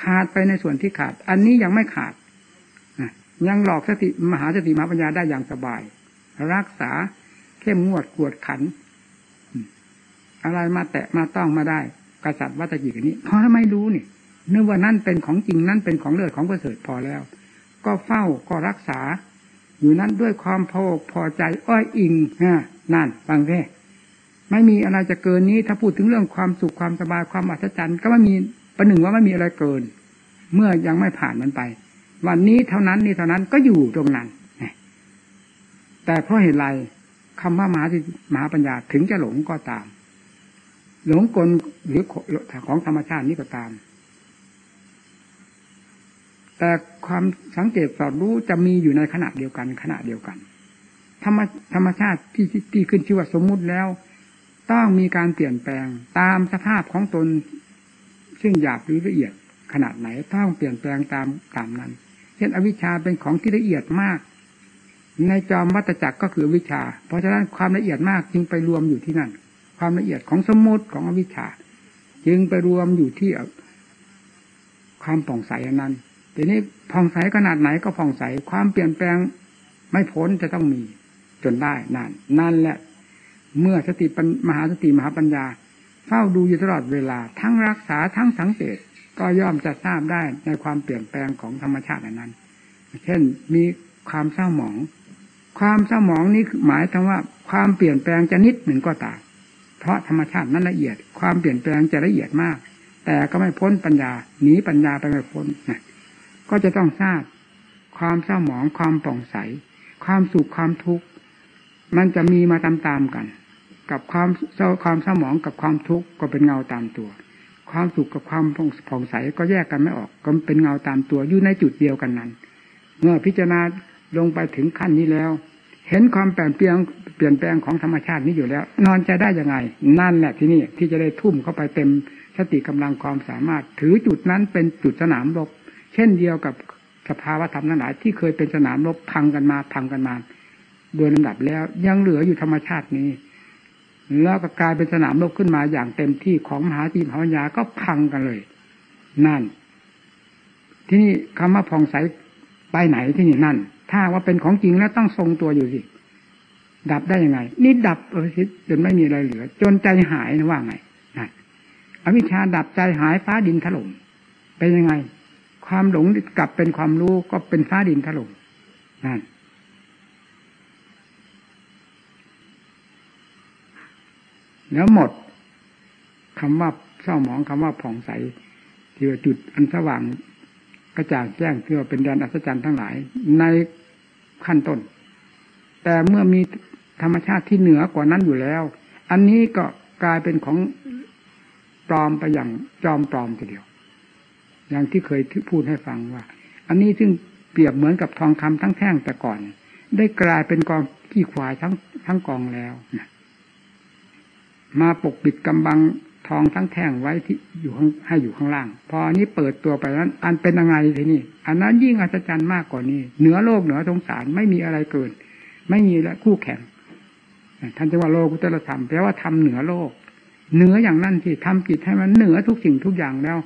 ขาดไปในส่วนที่ขาด อันนี้ยังไม่ขาดยังหลอกสติมหาสติมหาปัญญาได้อย่างสบาย รักษาเข้มงวดกวดขัน อะไรมาแตะมาต้องมาได้ กษัตริย์วัตจิกนี้เพราะไม่รู้นี่นึกว่านั่นเป็นของจริงนั่นเป็นของเลือดของประเสริฐพอแล้ว ก็เฝ้าก็รักษา อยู่นั้นด้วยความพอพอใจอ้อยอิงนั่นฟังแค่ไม่มีอะไรจะเกินนี้ ถ้าพูดถึงเรื่องความสุขความสบายความอัศจรรย์ ก็ไม่มีประหนึ่งว่าไม่มีอะไรเกิน เมื่อยังไม่ผ่านมันไป วันนี้เท่านั้นนี่เท่านั้นก็อยู่ตรงนั้นแต่เพราะเหตุไรคำว่ามหาสิมหาปัญญาถึงจะหลงก็ตาม หลงกลหรือของธรรมชาตินี้ก็ตาม แต่ความสังเกตสอดรู้จะมีอยู่ในขณะเดียวกัน ขณะเดียวกัน ธรรมธรรมชาติที่ที่ขึ้นชื่อว่าสมมุติแล้ว ต้องมีการเปลี่ยนแปลงตามสภาพของตน ซึ่งหยาบหรือละเอียดขนาดไหนต้องเปลี่ยนแปลงตามตามนั้น เช่นอวิชชาเป็นของที่ละเอียดมาก ในจอมวัตจักรก็คือวิชา เพราะฉะนั้นความละเอียดมากจึงไปรวมอยู่ที่นั่น ความละเอียดของสมมติของอวิชชา จึงไปรวมอยู่ที่ความผ่องใสนั้น ทีนี้ผ่องใสขนาดไหนก็ผ่องใสความเปลี่ยนแปลงไม่พ้นจะต้องมีจนได้นั่นนั่นแหละ เมื่อสติมหาสติมหาปัญญา เฝ้าดูอยู่ตลอดเวลา ทั้งรักษาทั้งสังเกตก็ย่อมจะทราบได้ในความเปลี่ยนแปลงของธรรมชาตินั้น เช่นมีความเศร้าหมองคความเศร้าหมองนี้หมายถึงว่า ความเปลี่ยนแปลงจะนิดหนึ่งก็ตามเพราะธรรมชาตินั้นละเอียด ความเปลี่ยนแปลงจะละเอียดมาก แต่ก็ไม่พ้นปัญญาหนีปัญญาไปไม่พ้นนะ ก็จะต้องทราบ ความเศร้าหมองความป่องใส ความสุขความทุกข์มันจะมีมาตามๆกัน กับความเศร้าความเศร้าหมองกับความทุกข์ก็เป็นเงาตามตัว ความสุขกับความผ่องใสก็แยกกันไม่ออก ก็เป็นเงาตามตัวอยู่ในจุดเดียวกันนั้น เมื่อพิจารณาลงไปถึงขั้นนี้แล้ว เห็นความแปลงเปลี่ยนเปลี่ยนแปลงของธรรมชาตินี้อยู่แล้ว นอนใจได้ยังไง นั่นแหละที่นี่ที่จะได้ทุ่มเข้าไปเต็มสติกำลังความสามารถ ถือจุดนั้นเป็นจุดสนามรบ เช่นเดียวกับสภาวะธรรมทั้งหลายที่เคยเป็นสนามรบพังกันมาพังกันมา โดยลำดับแล้วยังเหลืออยู่ธรรมชาตินี้ แล้วก็กลายเป็นสนามรบขึ้นมาอย่างเต็มที่ของมหาจีมหาวิญญาก็พังกันเลย นั่น ที่นี่คำว่าผ่องใสไปไหนที่นี่นั่น ถ้าว่าเป็นของจริงแล้วต้องทรงตัวอยู่สิดับได้ยังไง นี่ดับเออสิจนไม่มีอะไรเหลือ จนใจหายนะว่าไงนั่นอวิชชาดับใจหายฟ้าดินถล่มเป็นยังไง ความหลงกลับเป็นความรู้ก็เป็นฟ้าดินถล่มนั่นแล้วหมดคำว่าเศร้าหมองคำว่าผ่องใสที่ว่าจุดอันสว่างกระจ่างแจ้งที่ว่าเป็นแดนอัศจรรย์ทั้งหลาย ในขั้นต้น แต่เมื่อมีธรรมชาติที่เหนือกว่านั้นอยู่แล้ว อันนี้ก็กลายเป็นของปลอมไปอย่างจอมปลอมทีเดียว อย่างที่เคยพูดให้ฟังว่า อันนี้ซึ่งเปรียบเหมือนกับทองคำทั้งแท่งแต่ก่อน ได้กลายเป็นกองขี้ควายทั้งทั้งกองแล้วนะมาปกปิดกำบังทองทั้งแท่งไว้ที่อยู่ข้างให้อยู่ข้างล่าง พออันนี้เปิดตัวไปนั้น อันเป็นยังไงทีนี้อันนั้นยิ่งอัศจรรย์มากกว่านี้ เหนือโลกเหนือสงสารไม่มีอะไรเกิน ไม่มีและคู่แข่งท่านจะว่าโลกุตตรธรรมแปลว่าทำเหนือโลก เหนืออย่างนั้นที่ทำจิตให้มันเหนือทุกสิ่งทุกอย่างแล้ว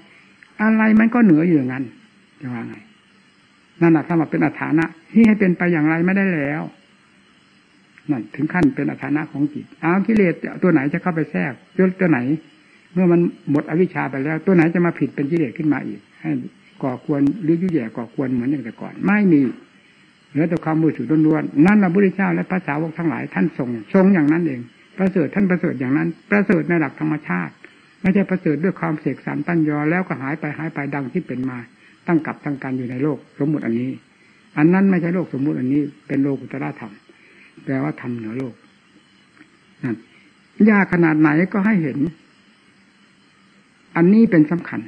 อะไรมันก็เหนืออยู่อย่างนั้นจะว่าไงนั่นแหละถ้ามาเป็นอัฐานะที่ให้เป็นไปอย่างไรไม่ได้แล้วนั่นถึงขั้นเป็นอัฐานะของจิตเอากิเลสตัวไหนจะเข้าไปแทรกตัวไหน เมื่อมันหมดอวิชชาไปแล้ว ตัวไหนจะมาผิดเป็นกิเลสขึ้นมาอีก ให้ก่อควรหรือยุ่ยแย่ก่อควรเหมือนอย่างแต่ก่อน ไม่มีเหลือแต่ความมือถือล้วนๆนั่นพระพุทธเจ้าและพระสาวกทั้งหลายท่านทรงทรงอย่างนั้นเองประเสริฐท่านประเสริฐอย่างนั้น ประเสริฐในหลักธรรมชาติ ไม่ใช่ประเสริฐด้วยความเสกสรรตั้งยอแล้วก็หายไปหายไปดังที่เป็นมา ตั้งกับตั้งการอยู่ในโลกสมมุติอันนี้ อันนั้นไม่ใช่โลกสมมุติอันนี้ เป็นโลกุตระธรรมแปลว่าทำเหนือโลกนั่นยากขนาดไหนก็ให้เห็น อันนี้เป็นสำคัญ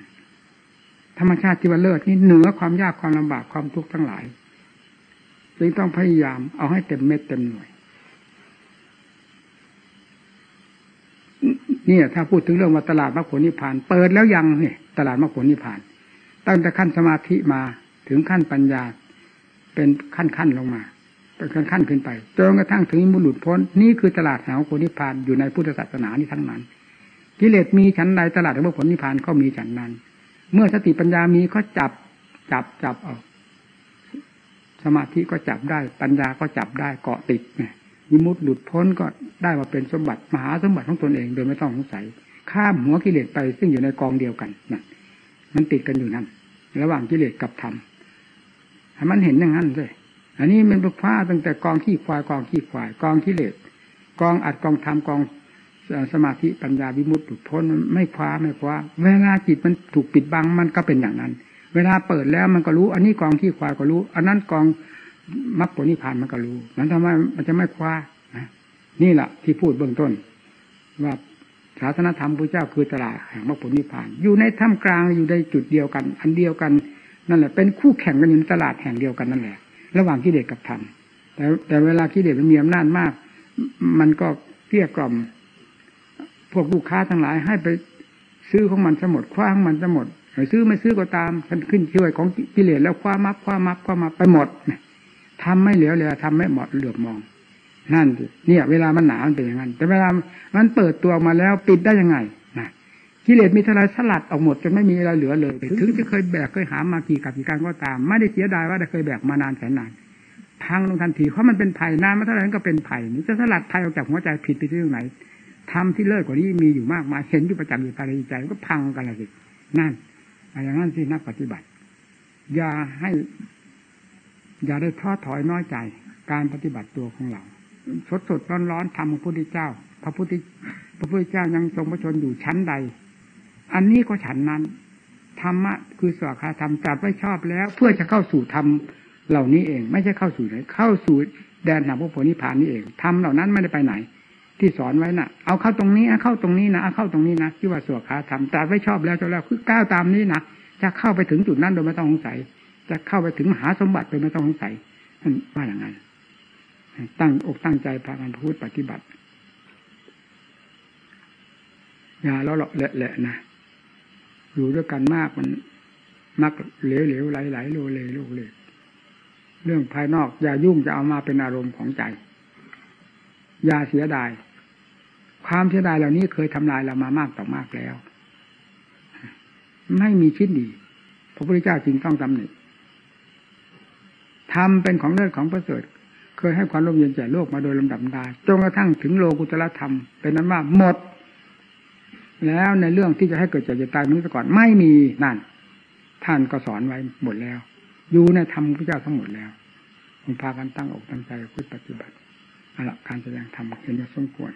ธรรมชาติที่ว่าเลิศนี่เหนือความยากความลำบากความทุกข์ทั้งหลายจึงต้องพยายามเอาให้เต็มเม็ดเต็มหน่วย นี่ถ้าพูดถึงเรื่องว่าตลาดมรรคผลนิพพาน เปิดแล้วยังเนี่ยตลาดมรรคผลนิพพาน ตั้งแต่ขั้นสมาธิมาถึงขั้นปัญญา เป็นขั้นขั้นลงมา เป็นขั้นขั้นขึ้นไปจนกระทั่งถึงมุหลุดพ้น นี่คือตลาดแห่งผลนิพพานอยู่ในพุทธศาสนานี้ทั้งนั้น กิเลสมีชั้นใดตลาดแห่งผลนิพพานก็มีชั้นนั้น เมื่อสติปัญญามีก็จับจับจับเอาสมาธิก็จับได้ ปัญญาก็จับได้เกาะติดไงยิ วิมุตต์หลุดพ้นก็ได้มาเป็นสมบัติมหาสมบัติของตนเองโดยไม่ต้องสงสัย ข้ามหัวกิเลสไปซึ่งอยู่ในกองเดียวกันนั่นมันติดกันอยู่นั่นระหว่างกิเลสกับธรรมให้มันเห็นอย่างนั้นเลยอันนี้มันเป็นฟ้าตั้งแต่กองขี้ควายกองขี้ควายกองกิเลสกองอัดกองทำกองสมาธิปัญญาวิมุตติพ้นไม่คว้าไม่คว้า เวลาจิตมันถูกปิดบังมันก็เป็นอย่างนั้น เวลาเปิดแล้วมันก็รู้ อันนี้กองขี้ควายก็รู้ อันนั้นกอง มรรคผลนิพพานมันก็รู้นั้นทำไมมันจะไม่คว้านี่แหละที่พูดเบื้องต้น ว่าศาสนธรรมพระเจ้าคือตลาดแห่งมรรคผลนิพพาน อยู่ในถ้ำกลางอยู่ในจุดเดียวกัน อันเดียวกันนั่นแหละเป็นคู่แข่งกันอยู่ในตลาดแห่งเดียวกันนั่นแหละ ระหว่างกิเลสกับธรรมแต่แต่เวลากิเลสมันมีอำนาจมาก มันก็เกลี้ยกล่อม พวกลูกค้าทั้งหลายให้ไปซื้อของมันจะหมดคว้าของมันจะหมดซื้อไม่ซื้อก็ตามมันขึ้นช่วยของกิเลสแล้วคว้ามับคว้ามับคว้ามับไปหมด ทำไม่เหลียวเลยทำไม่เหมาะเหลือบมอง นั่นเนี่ย เวลามันหนามันเป็นอย่างนั้น แต่เวลามันเปิดตัวมาแล้วปิดได้ยังไงนะกิเลสมีเท่าไรสลัดออกหมดจนไม่มีอะไรเหลือเลย ถึงจะเคยแบกเคยหามากี่กับกี่การก็ตาม ไม่ได้เสียดายว่าได้เคยแบกมานานแสนนานพังลงทันทีเพราะมันเป็นไผ่นานมาเท่าไหร่ก็เป็นไผ่นี่จะสลัดไผ่ออกจากหัวใจผิดไปที่ตรงไหนทำที่เลิศกว่านี้มีอยู่มากมายเห็นอยู่ประจักษ์อยู่ภายในใจก็พังกันละสินั่นอย่างนั้นที่นักปฏิบัติ อย่าให้ อย่าได้ท้อถอยน้อยใจ การปฏิบัติตัวของเรา สดสดร้อนร้อนทำของพระพุทธเจ้า พระพุทธพระพุทธเจ้ายังทรงพระชนอยู่ชั้นใด อันนี้ก็ฉันนั้นธรรมะคือสวขาธรรมตรัสไว้ชอบแล้ว เพื่อจะเข้าสู่ธรรมเหล่านี้เอง ไม่ใช่เข้าสู่ไหนเข้าสู่แดนหนาพระโพธิพานนี่เองธรรมเหล่านั้นไม่ได้ไปไหน ที่สอนไว้น่ะ เอาเข้าตรงนี้เอาเข้าตรงนี้นะเอาเข้าตรงนี้นะที่ว่าสวขาธรรมตรัสไว้ชอบแล้วจนแล้วคือก้าวตามนี้นะจะเข้าไปถึงจุดนั้นโดยไม่ต้องสงสัย จะเข้าไปถึงมหาสมบัติโดยไม่ต้องสงสัยท่านว่าอย่างนั้น ตั้งอกตั้งใจพากันประพฤติปฏิบัติอย่าแล้วเหลาะแหละๆนะอยู่ด้วยกันมากมันมักเหลวเหลวไหลไหลโลเลโลเลเรื่องภายนอก อย่ายุ่งจะเอามาเป็นอารมณ์ของใจ อย่าเสียดาย ความเสียดายเหล่านี้เคยทำลายเรามามากต่อมากแล้ว ไม่มีชิ้นดี พระพุทธเจ้าจึงต้องตำหนิ ทำเป็นของเลิศของประเสริฐ เคยให้ความร่มเย็นแก่โลกมาโดยลำดับดาจนกระทั่งถึงโลกุตละธรรม เป็นนั้นว่าหมด แล้วในเรื่องที่จะให้เกิดเจ็บเจ็บตายนู้ก่อนไม่มีนั่น ท่านก็สอนไว้หมดแล้ว อยู่ในธรรมพระเจ้าทั้งหมดแล้วผมพากันตั้งอกตั้งใจพูดปฏิบัติเอาละการแสดงธรรมเห็นว่าสมควร